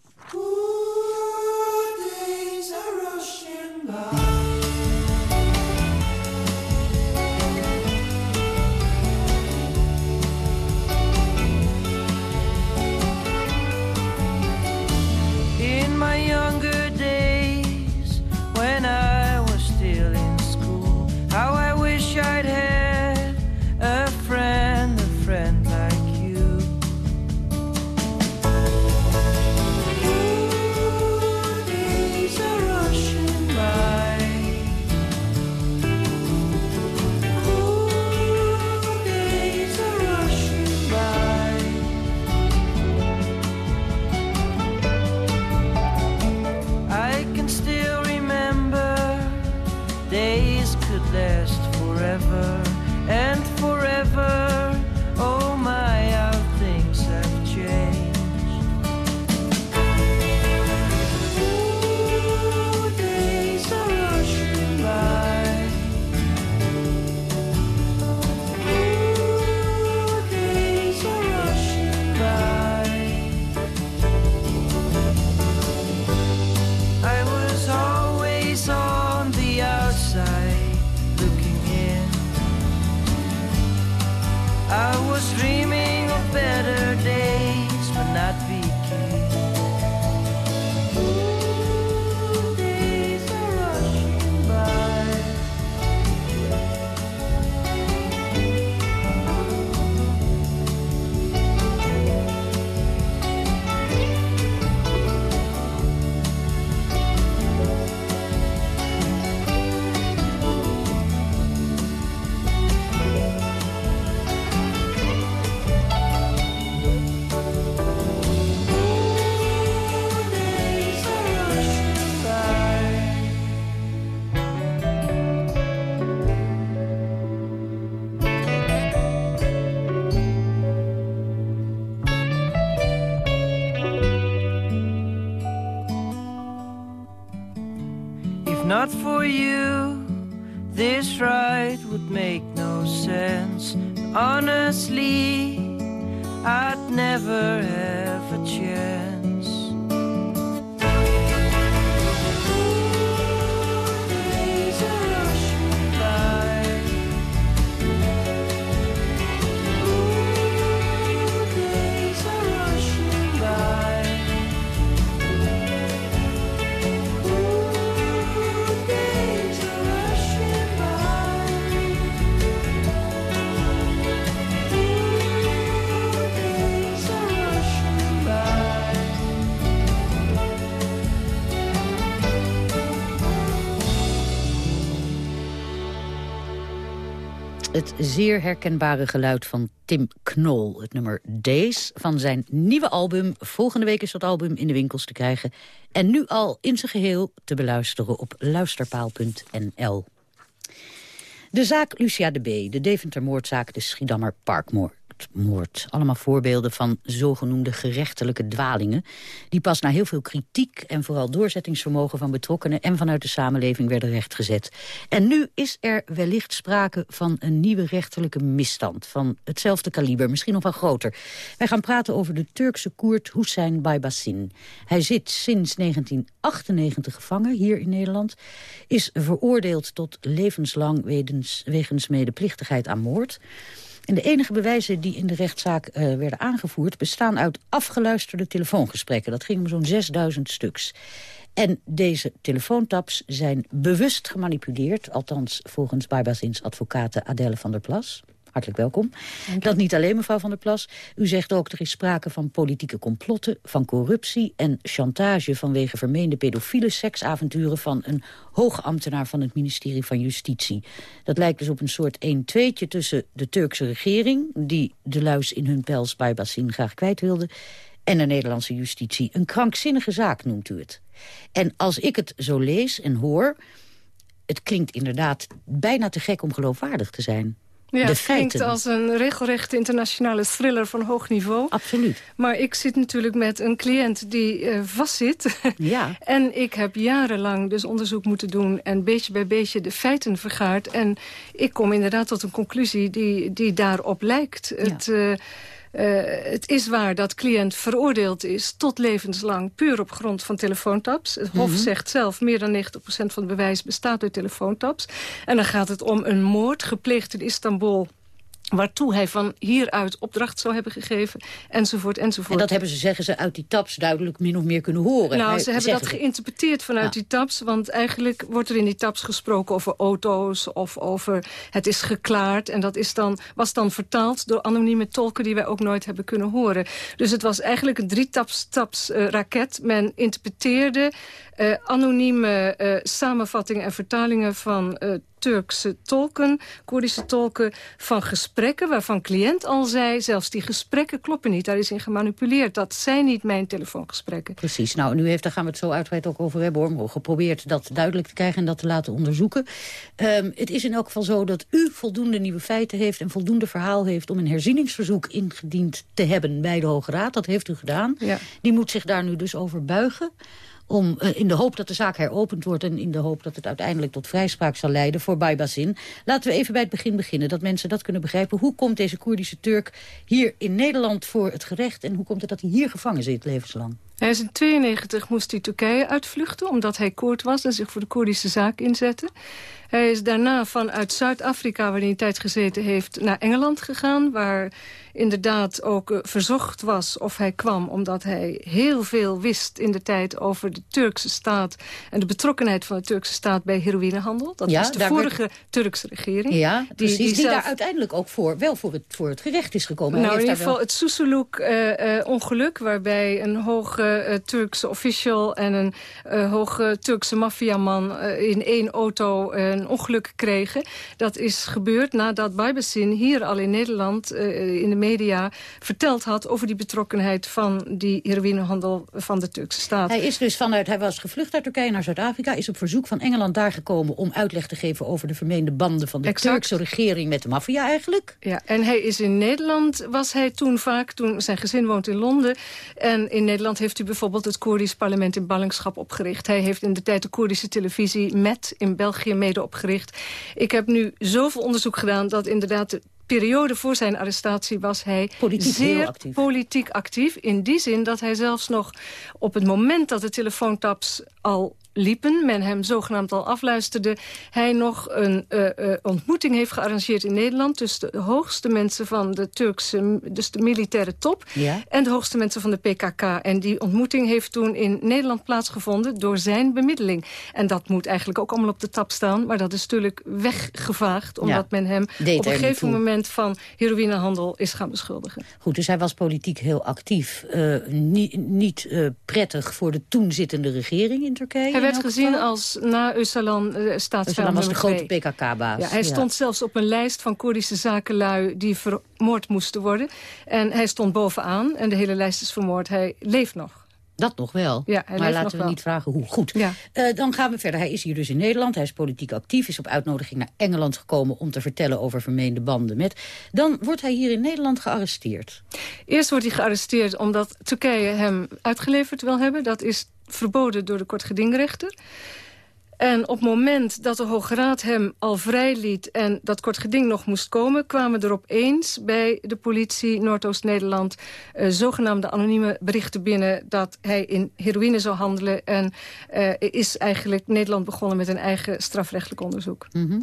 Ride would make no sense. Honestly, I'd never have a chance. Het zeer herkenbare geluid van Tim Knol. Het nummer Days van zijn nieuwe album. Volgende week is dat album in de winkels te krijgen. En nu al in zijn geheel te beluisteren op luisterpaal.nl. De zaak Lucia de B, de Deventer-moordzaak, de Schiedammer Parkmoord. Moord. Allemaal voorbeelden van zogenoemde gerechtelijke dwalingen... die pas na heel veel kritiek en vooral doorzettingsvermogen van betrokkenen... en vanuit de samenleving werden rechtgezet. En nu is er wellicht sprake van een nieuwe rechterlijke misstand... van hetzelfde kaliber, misschien nog wel groter. Wij gaan praten over de Turkse Koert Hussein Baybassin. Hij zit sinds 1998 gevangen hier in Nederland... is veroordeeld tot levenslang wegens, wegens medeplichtigheid aan moord... En de enige bewijzen die in de rechtszaak eh, werden aangevoerd... bestaan uit afgeluisterde telefoongesprekken. Dat ging om zo'n 6000 stuks. En deze telefoontaps zijn bewust gemanipuleerd... althans volgens Barbazins advocaten Adèle van der Plas. Hartelijk welkom. Dat niet alleen, mevrouw Van der Plas. U zegt ook er is sprake van politieke complotten, van corruptie... en chantage vanwege vermeende pedofiele seksavonturen... van een hoogambtenaar van het ministerie van Justitie. Dat lijkt dus op een soort 1-2'tje tussen de Turkse regering... die de luis in hun pels bij Bassin graag kwijt wilde... en de Nederlandse justitie. Een krankzinnige zaak noemt u het. En als ik het zo lees en hoor... het klinkt inderdaad bijna te gek om geloofwaardig te zijn. Ja, het klinkt als een regelrechte internationale thriller van hoog niveau. Absoluut. Maar ik zit natuurlijk met een cliënt die eh, vastzit. *laughs* Ja. en ik heb jarenlang dus onderzoek moeten doen... en beetje bij beetje de feiten vergaard. En ik kom inderdaad tot een conclusie die, die daarop lijkt. Het... eh, eh, het is waar dat cliënt veroordeeld is tot levenslang... puur op grond van telefoontaps. Het Hof Mhm. zegt zelf, meer dan 90% van het bewijs bestaat uit telefoontaps. En dan gaat het om een moord gepleegd in Istanbul waartoe hij van hieruit opdracht zou hebben gegeven, enzovoort, enzovoort. En dat hebben ze, zeggen ze, uit die taps duidelijk min of meer kunnen horen. Nou, ze hebben dat geïnterpreteerd vanuit Ja. die tabs. Want eigenlijk wordt er in die tabs gesproken over auto's... of over het is geklaard. En dat is dan, was dan vertaald door anonieme tolken... die wij ook nooit hebben kunnen horen. Dus het was eigenlijk een drie-taps eh, raket. Men interpreteerde eh, anonieme eh, samenvattingen en vertalingen... van eh, Turkse tolken, Koerdische tolken... van gesprekken waarvan cliënt al zei... zelfs die gesprekken kloppen niet, daar is in gemanipuleerd. Dat zijn niet mijn telefoongesprekken. Precies. Nou, nu heeft, daar gaan we het zo uitgebreid ook over hebben, hoor. geprobeerd dat duidelijk te krijgen en dat te laten onderzoeken. Ehm, het is in elk geval zo dat u voldoende nieuwe feiten heeft... en voldoende verhaal heeft om een herzieningsverzoek ingediend te hebben bij de Hoge Raad. Dat heeft u gedaan. Ja. Die moet zich daar nu dus over buigen. Om, eh, in de hoop dat de zaak heropend wordt... en in de hoop dat het uiteindelijk tot vrijspraak zal leiden voor Baybazin. Laten we even bij het begin beginnen, dat mensen dat kunnen begrijpen. Hoe komt deze Koerdische Turk hier in Nederland voor het gerecht... en hoe komt het dat hij hier gevangen zit levenslang? Hij is in 92 moest hij Turkije uitvluchten... omdat hij Koerd was en zich voor de Koerdische zaak inzette. Hij is daarna vanuit Zuid-Afrika, waar hij een tijd gezeten heeft... naar Engeland gegaan, waar inderdaad ook uh, verzocht was of hij kwam... omdat hij heel veel wist in de tijd over de Turkse staat... en de betrokkenheid van de Turkse staat bij heroïnehandel. Dat Ja, was de vorige werd- Turkse regering. Ja, precies. Die, zelf- daar uiteindelijk ook voor, wel voor het, voor het gerecht is gekomen. Nou, in ieder geval wel- het Susuluk-ongeluk... waarbij een hoge eh, Turkse official en een eh, hoge Turkse maffiaman... eh, in één auto eh, een ongeluk kregen. Dat is gebeurd nadat Baybasin hier al in Nederland... eh, in de media verteld had over die betrokkenheid... van die heroïnehandel van de Turkse staat. Hij is dus vanuit, hij was gevlucht uit Turkije naar Zuid-Afrika, is op verzoek van Engeland daar gekomen om uitleg te geven over de vermeende banden van de Exact. Turkse regering met de maffia eigenlijk. Ja, en hij is in Nederland, was hij toen vaak, toen zijn gezin woont in Londen. En in Nederland heeft hij bijvoorbeeld het Koerdisch parlement in ballingschap opgericht. Hij heeft in de tijd de Koerdische televisie MET in België mede opgericht. Ik heb nu zoveel onderzoek gedaan dat inderdaad... de periode voor zijn arrestatie was hij Politiek zeer actief. politiek actief. In die zin dat hij zelfs nog op het moment dat de telefoontaps al liepen... men hem zogenaamd al afluisterde... hij nog een eh, eh, ontmoeting heeft gearrangeerd in Nederland... tussen de hoogste mensen van de Turkse, dus de militaire top... Ja. en de hoogste mensen van de PKK. En die ontmoeting heeft toen in Nederland plaatsgevonden... door zijn bemiddeling. En dat moet eigenlijk ook allemaal op de tap staan... maar dat is natuurlijk weggevaagd... omdat Ja. men hem Deed op een gegeven moment... van heroïnehandel is gaan beschuldigen. Goed, dus hij was politiek heel actief. Eh, niet niet prettig voor de toen zittende regering in Turkije. Hij werd gezien geval. als na Öcalan uh, staatsvijand Öcalan was de grote. PKK-baas. Ja, hij stond zelfs op een lijst van Koerdische zakenlui die vermoord moesten worden. En hij stond bovenaan en de hele lijst is vermoord. Hij leeft nog. Dat nog wel. Ja, maar laten we wel. niet vragen hoe. Goed. Ja. Eh, dan gaan we verder. Hij is hier dus in Nederland. Hij is politiek actief. Is op uitnodiging naar Engeland gekomen om te vertellen over vermeende banden met. Dan wordt hij hier in Nederland gearresteerd. Eerst wordt hij gearresteerd omdat Turkije hem uitgeleverd wil hebben. Dat is verboden door de kortgedingrechter. En op het moment dat de Hoge Raad hem al vrijliet... en dat kort geding nog moest komen... kwamen er opeens bij de politie Noordoost-Nederland... eh, zogenaamde anonieme berichten binnen... dat hij in heroïne zou handelen. En eh, is eigenlijk Nederland begonnen met een eigen strafrechtelijk onderzoek. Mhm.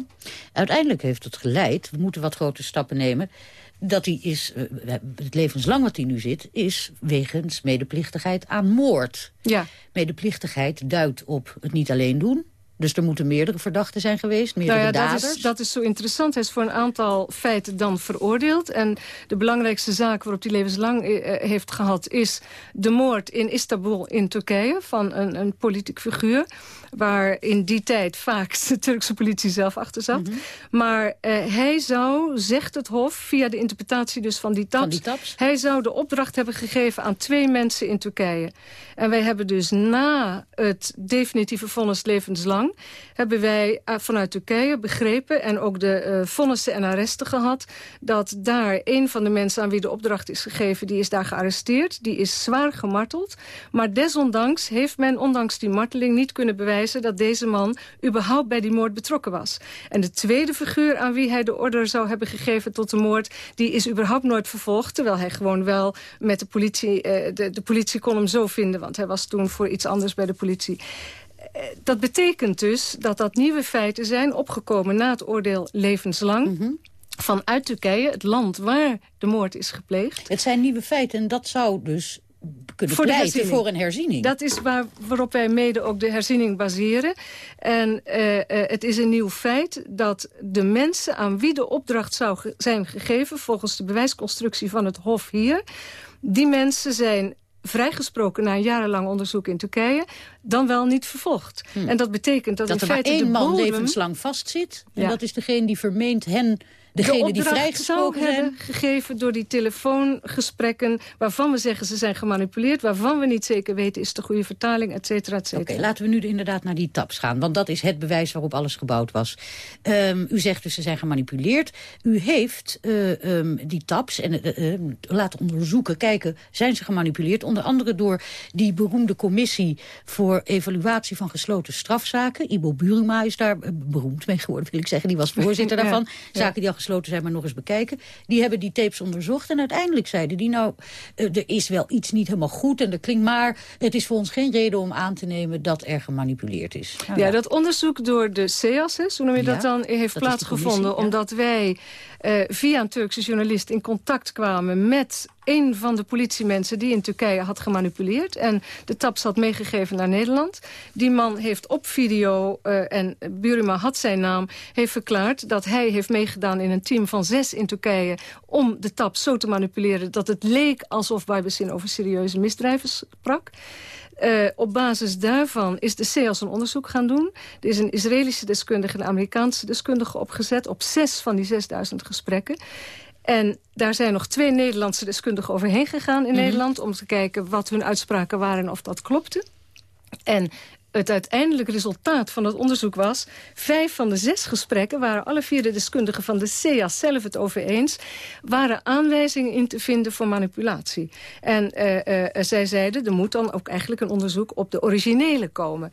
Uiteindelijk heeft het geleid, we moeten wat grote stappen nemen... dat hij is, eh, het levenslang wat hij nu zit... is wegens medeplichtigheid aan moord. Ja. Medeplichtigheid duidt op het niet alleen doen... Dus er moeten meerdere verdachten zijn geweest, meerdere Nou ja, dat daders. is, dat is zo interessant. Hij is voor een aantal feiten dan veroordeeld. En de belangrijkste zaak waarop hij levenslang eh, eh, heeft gehad... is de moord in Istanbul in Turkije van een, een politiek figuur... waar in die tijd vaak *laughs* de Turkse politie zelf achter zat. Mhm. Maar eh, hij zou, zegt het Hof, via de interpretatie dus van die, taps, die taps? hij zou de opdracht hebben gegeven aan twee mensen in Turkije. En wij hebben dus na het definitieve vonnis levenslang... hebben wij eh, vanuit Turkije begrepen... en ook de eh, vonnissen en arresten gehad... dat daar een van de mensen aan wie de opdracht is gegeven... die is daar gearresteerd, die is zwaar gemarteld. Maar desondanks heeft men, ondanks die marteling... niet kunnen bewijzen dat deze man überhaupt bij die moord betrokken was. En de tweede figuur aan wie hij de order zou hebben gegeven tot de moord... die is überhaupt nooit vervolgd, terwijl hij gewoon wel met de politie... eh, de, de politie kon hem zo vinden, want hij was toen voor iets anders bij de politie. Eh, Dat betekent dus dat dat nieuwe feiten zijn opgekomen na het oordeel levenslang... Mhm. vanuit Turkije, het land waar de moord is gepleegd. Het zijn nieuwe feiten en dat zou dus kunnen Voor de pleiten voor een herziening. Dat is waar, waarop wij mede ook de herziening baseren. En eh, eh, het is een nieuw feit dat de mensen aan wie de opdracht zou ge- zijn gegeven... volgens de bewijsconstructie van het Hof hier... die mensen zijn vrijgesproken na een jarenlang onderzoek in Turkije... dan wel niet vervolgd. Hm. En dat betekent dat, Dat in er maar feite één de man bodem... levenslang vastzit. En Ja. dat is degene die vermeent hen... Degene de die vrijgesproken zou hebben gegeven door die telefoongesprekken... waarvan we zeggen ze zijn gemanipuleerd... waarvan we niet zeker weten is de goede vertaling, et cetera, et Oké, cetera. laten we nu inderdaad naar die taps gaan. Want dat is het bewijs waarop alles gebouwd was. Ehm, u zegt dus ze zijn gemanipuleerd. U heeft eh, ehm, die taps en, eh, laten onderzoeken, kijken... zijn ze gemanipuleerd? Onder andere door die beroemde commissie... voor evaluatie van gesloten strafzaken. Ibo Buruma is daar beroemd mee geworden, wil ik zeggen. Die was *laughs* voorzitter Ja, daarvan. ja. Zaken die al gesloten zijn, maar nog eens bekijken. Die hebben die tapes onderzocht en uiteindelijk zeiden die... nou, eh, er is wel iets niet helemaal goed en dat klinkt maar... het is voor ons geen reden om aan te nemen dat er gemanipuleerd is. Ja, dat onderzoek door de CEAS, hè, zo noem je Ja, dat dan, heeft dat plaatsgevonden. Omdat wij eh, via een Turkse journalist in contact kwamen met een van de politiemensen die in Turkije had gemanipuleerd. En de taps had meegegeven naar Nederland. Die man heeft op video, eh, en Buruma had zijn naam, heeft verklaard dat hij heeft meegedaan in een team van zes in Turkije om de taps zo te manipuleren dat het leek alsof Bijbezin over serieuze misdrijven sprak. Eh, op basis daarvan is de CEAS een onderzoek gaan doen. Er is een Israëlische deskundige en een Amerikaanse deskundige opgezet... op zes van die 6000 gesprekken. En daar zijn nog twee Nederlandse deskundigen overheen gegaan in Mhm. Nederland... om te kijken wat hun uitspraken waren en of dat klopte. En het uiteindelijke resultaat van het onderzoek was... vijf van de zes gesprekken waren alle vier de deskundigen van de CEAS zelf het over eens... waren aanwijzingen in te vinden voor manipulatie. En eh, eh, zij zeiden, er moet dan ook eigenlijk een onderzoek op de originele komen.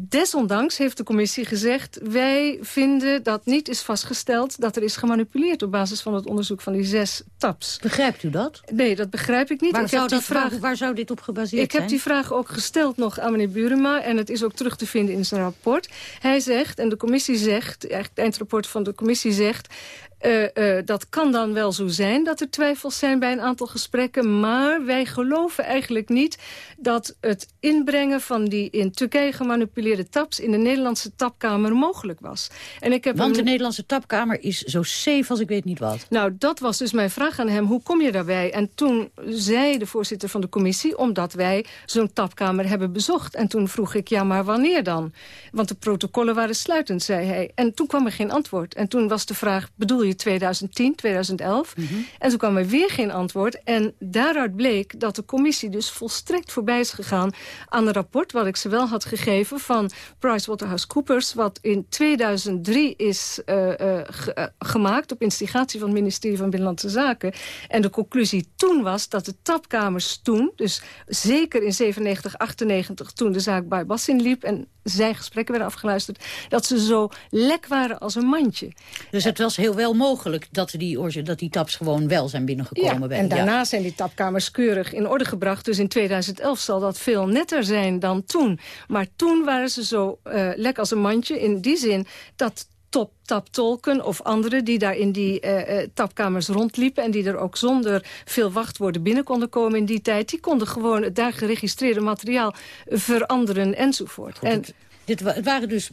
Desondanks heeft de commissie gezegd... wij vinden dat niet is vastgesteld dat er is gemanipuleerd... op basis van het onderzoek van die zes taps. Begrijpt u dat? Nee, dat begrijp ik niet. Waar, ik zou dat, vraag... waar, zou dit op gebaseerd Ik zijn? heb die vraag ook gesteld nog aan meneer Burema... en het is ook terug te vinden in zijn rapport. Hij zegt, en de commissie zegt... eigenlijk het eindrapport van de commissie zegt... eh, eh, dat kan dan wel zo zijn dat er twijfels zijn bij een aantal gesprekken... maar wij geloven eigenlijk niet dat het inbrengen van die in Turkije gemanipuleerde taps... in de Nederlandse tapkamer mogelijk was. En ik heb Want de Nederlandse tapkamer is zo safe als ik weet niet wat. nou, dat was dus mijn vraag aan hem. Hoe kom je daarbij? En toen zei de voorzitter van de commissie... omdat wij zo'n tapkamer hebben bezocht. En toen vroeg ik, ja, maar wanneer dan? Want de protocollen waren sluitend, zei hij. En toen kwam er geen antwoord. En toen was de vraag, bedoel je 2010, 2011? En toen kwam er weer geen antwoord. En daaruit bleek dat de commissie dus volstrekt voorbij is gegaan... aan een rapport wat ik ze wel had gegeven van PricewaterhouseCoopers... wat in 2003 is eh, eh, eh, gemaakt op instigatie van het ministerie van Binnenlandse Zaken. En de conclusie toen was dat de tapkamers toen, dus zeker in 97, 98... toen de zaak bij Bassin liep en zijn gesprekken werden afgeluisterd... dat ze zo lek waren als een mandje. Dus het was heel wel mogelijk dat die, dat die taps gewoon wel zijn binnengekomen. Ja, bij- en daarna ja. zijn die tapkamers keurig in orde gebracht. Dus in 2011 zal dat veel netter zijn dan toen. Maar toen waren ze zo eh lek als een mandje. In die zin dat top taptolken of anderen die daar in die eh, tapkamers rondliepen... en die er ook zonder veel wachtwoorden binnen konden komen in die tijd... die konden gewoon het daar geregistreerde materiaal veranderen enzovoort. en, Dit wa- het waren dus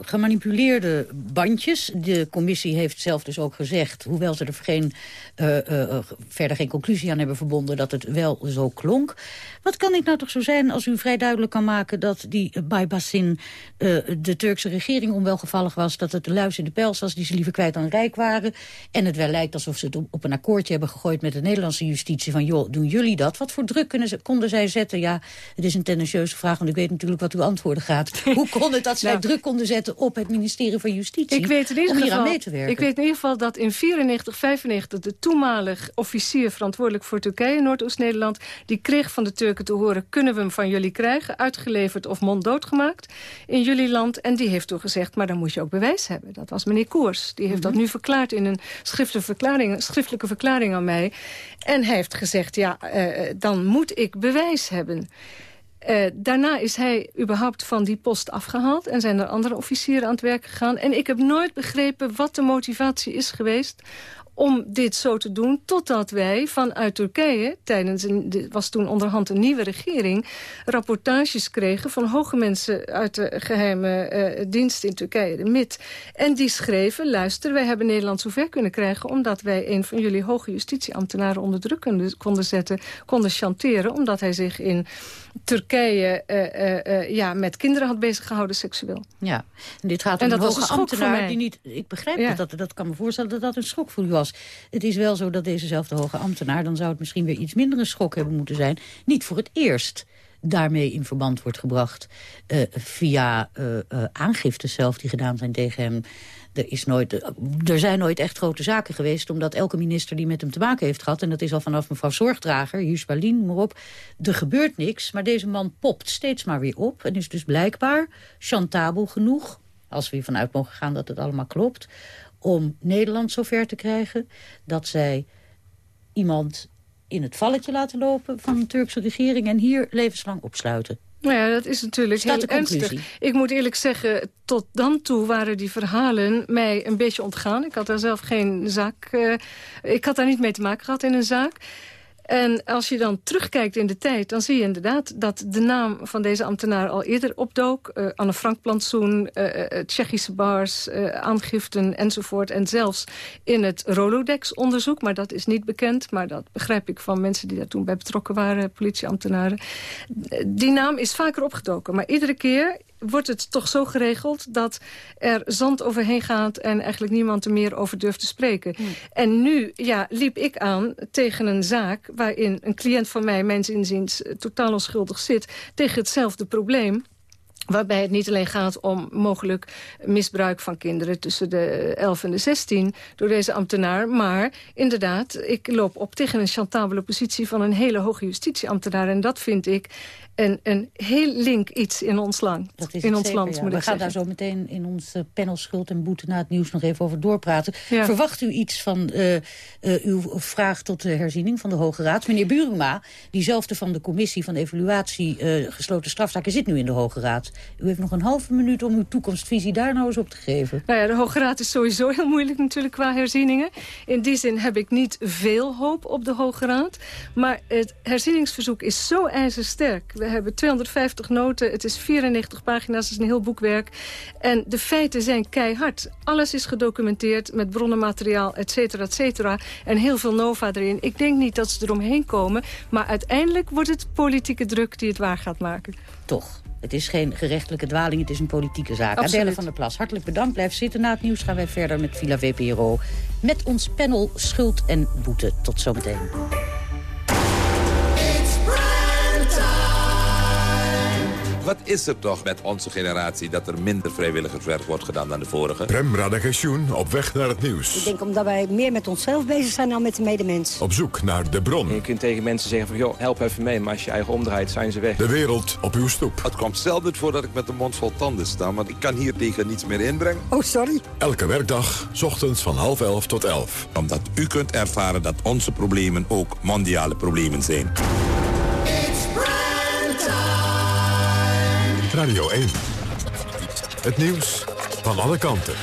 gemanipuleerde bandjes. De commissie heeft zelf dus ook gezegd, hoewel ze er geen, eh, eh, verder geen conclusie aan hebben verbonden, dat het wel zo klonk. Wat kan ik nou toch zo zijn als u vrij duidelijk kan maken dat die uh, Baybassin eh, de Turkse regering onwelgevallig was, dat het de luis in de pels was, die ze liever kwijt dan rijk waren. En het wel lijkt alsof ze het op, op een akkoordje hebben gegooid met de Nederlandse justitie van joh, doen jullie dat? Wat voor druk kunnen ze, konden zij zetten? Ja, het is een tendentieuze vraag, want ik weet natuurlijk wat uw antwoorden gaat. *laughs* Hoe kon het dat zij Nou. druk konden zetten op het ministerie van Justitie Ik weet in ieder om hier geval, aan mee te werken? Ik weet in ieder geval dat in 94, 95 de toenmalig officier verantwoordelijk voor Turkije, Noordoost-Nederland, die kreeg van de Turken te horen, kunnen we hem van jullie krijgen, uitgeleverd of monddood gemaakt in jullie land. En die heeft toen gezegd, maar dan moet je ook bewijs hebben. Dat was meneer Koers. Die heeft Mhm. dat nu verklaard in een schriftelijke verklaring, schriftelijke verklaring aan mij. En hij heeft gezegd, ja, eh, dan moet ik bewijs hebben. Eh, daarna is hij überhaupt van die post afgehaald... en zijn er andere officieren aan het werk gegaan. En ik heb nooit begrepen wat de motivatie is geweest om dit zo te doen... totdat wij vanuit Turkije, tijdens een, was toen onderhand een nieuwe regering... rapportages kregen van hoge mensen uit de geheime eh, dienst in Turkije, de MIT. En die schreven, luister, wij hebben Nederland zover kunnen krijgen... omdat wij een van jullie hoge justitieambtenaren onder druk konden zetten... konden chanteren, omdat hij zich in Turkije eh, eh, eh, ja, met kinderen had bezig gehouden seksueel. Ja, en dit gaat En dat een was hoge een schok voor ambtenaar die niet... Ik begrijp Ja. dat, dat kan me voorstellen dat dat een schok voor u was. Het is wel zo dat dezezelfde hoge ambtenaar... dan zou het misschien weer iets minder een schok hebben moeten zijn... niet voor het eerst daarmee in verband wordt gebracht... eh, via eh, aangiftes zelf die gedaan zijn tegen hem... Er, is nooit, er zijn nooit echt grote zaken geweest... omdat elke minister die met hem te maken heeft gehad... en dat is al vanaf mevrouw Zorgdrager, Jus maar op... er gebeurt niks, maar deze man popt steeds maar weer op... en is dus blijkbaar chantabel genoeg... als we ervan uit mogen gaan dat het allemaal klopt... om Nederland zover te krijgen dat zij iemand in het valletje laten lopen... van de Turkse regering en hier levenslang opsluiten. Nou ja, dat is natuurlijk Staat heel ernstig. Ik moet eerlijk zeggen, tot dan toe waren die verhalen mij een beetje ontgaan. Ik had daar zelf geen zaak... eh, ik had daar niet mee te maken gehad in een zaak. En als je dan terugkijkt in de tijd, dan zie je inderdaad... dat de naam van deze ambtenaar al eerder opdook. Eh, Anne Frank plantsoen, eh, eh, Tsjechische bars, aangiften enzovoort. En zelfs in het Rolodex-onderzoek, maar dat is niet bekend. Maar dat begrijp ik van mensen die daar toen bij betrokken waren, politieambtenaren. Die naam is vaker opgedoken, maar iedere keer wordt het toch zo geregeld dat er zand overheen gaat en eigenlijk niemand er meer over durft te spreken. En nu ja, liep ik aan tegen een zaak waarin een cliënt van mij, mijns inziens, eh, totaal onschuldig zit, tegen hetzelfde probleem. Waarbij het niet alleen gaat om mogelijk misbruik van kinderen... tussen de 11 en de 16 door deze ambtenaar. Maar inderdaad, ik loop op tegen een chantabele positie... van een hele hoge justitieambtenaar. En dat vind ik een, een heel link iets in ons, lang, Dat is in ons zeker, land, ja. moet We gaan zeggen. daar zo meteen in ons panel Schuld en Boete na het nieuws nog even over doorpraten. Ja. Verwacht u iets van eh, eh, uw vraag tot de herziening van de Hoge Raad? Meneer Buruma, diezelfde van de commissie van evaluatie eh, gesloten strafzaken, zit nu in de Hoge Raad. U heeft nog een halve minuut om uw toekomstvisie daar nou eens op te geven. Nou ja, de Hoge Raad is sowieso heel moeilijk natuurlijk qua herzieningen. In die zin heb ik niet veel hoop op de Hoge Raad. Maar het herzieningsverzoek is zo ijzersterk. We hebben 250 noten, het is 94 pagina's, het is een heel boekwerk. En de feiten zijn keihard. Alles is gedocumenteerd met bronnenmateriaal, et cetera, et cetera. En heel veel nova erin. Ik denk niet dat ze eromheen komen. Maar uiteindelijk wordt het politieke druk die het waar gaat maken. Toch. Het is geen gerechtelijke dwaling, het is een politieke zaak. Absoluut. Adele van der Plas, hartelijk bedankt. Blijf zitten. Na het nieuws gaan wij verder met Villa VPRO. Met ons panel Schuld en Boete. Tot zometeen. Wat is er toch met onze generatie dat er minder vrijwilligerswerk wordt gedaan dan de vorige? Prem Radagensjoen op weg naar het nieuws. Ik denk omdat wij meer met onszelf bezig zijn dan met de medemens. Op zoek naar de bron. Je kunt tegen mensen zeggen van, joh, help even mee. Maar als je eigen omdraait, zijn ze weg. De wereld op uw stoep. Het komt zelden voor dat ik met de mond vol tanden sta, want ik kan hier tegen niets meer inbrengen. Oh, sorry. Elke werkdag, 's ochtends van half elf tot elf. Omdat u kunt ervaren dat onze problemen ook mondiale problemen zijn. Radio 1. Het nieuws van alle kanten.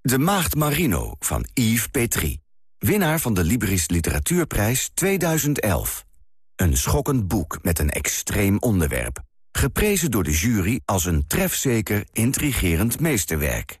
De Maagd Marino van Yves Petrie. Winnaar van de Libris Literatuurprijs 2011. Een schokkend boek met een extreem onderwerp. Geprezen door de jury als een trefzeker, intrigerend meesterwerk.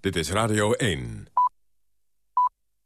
Dit is Radio 1.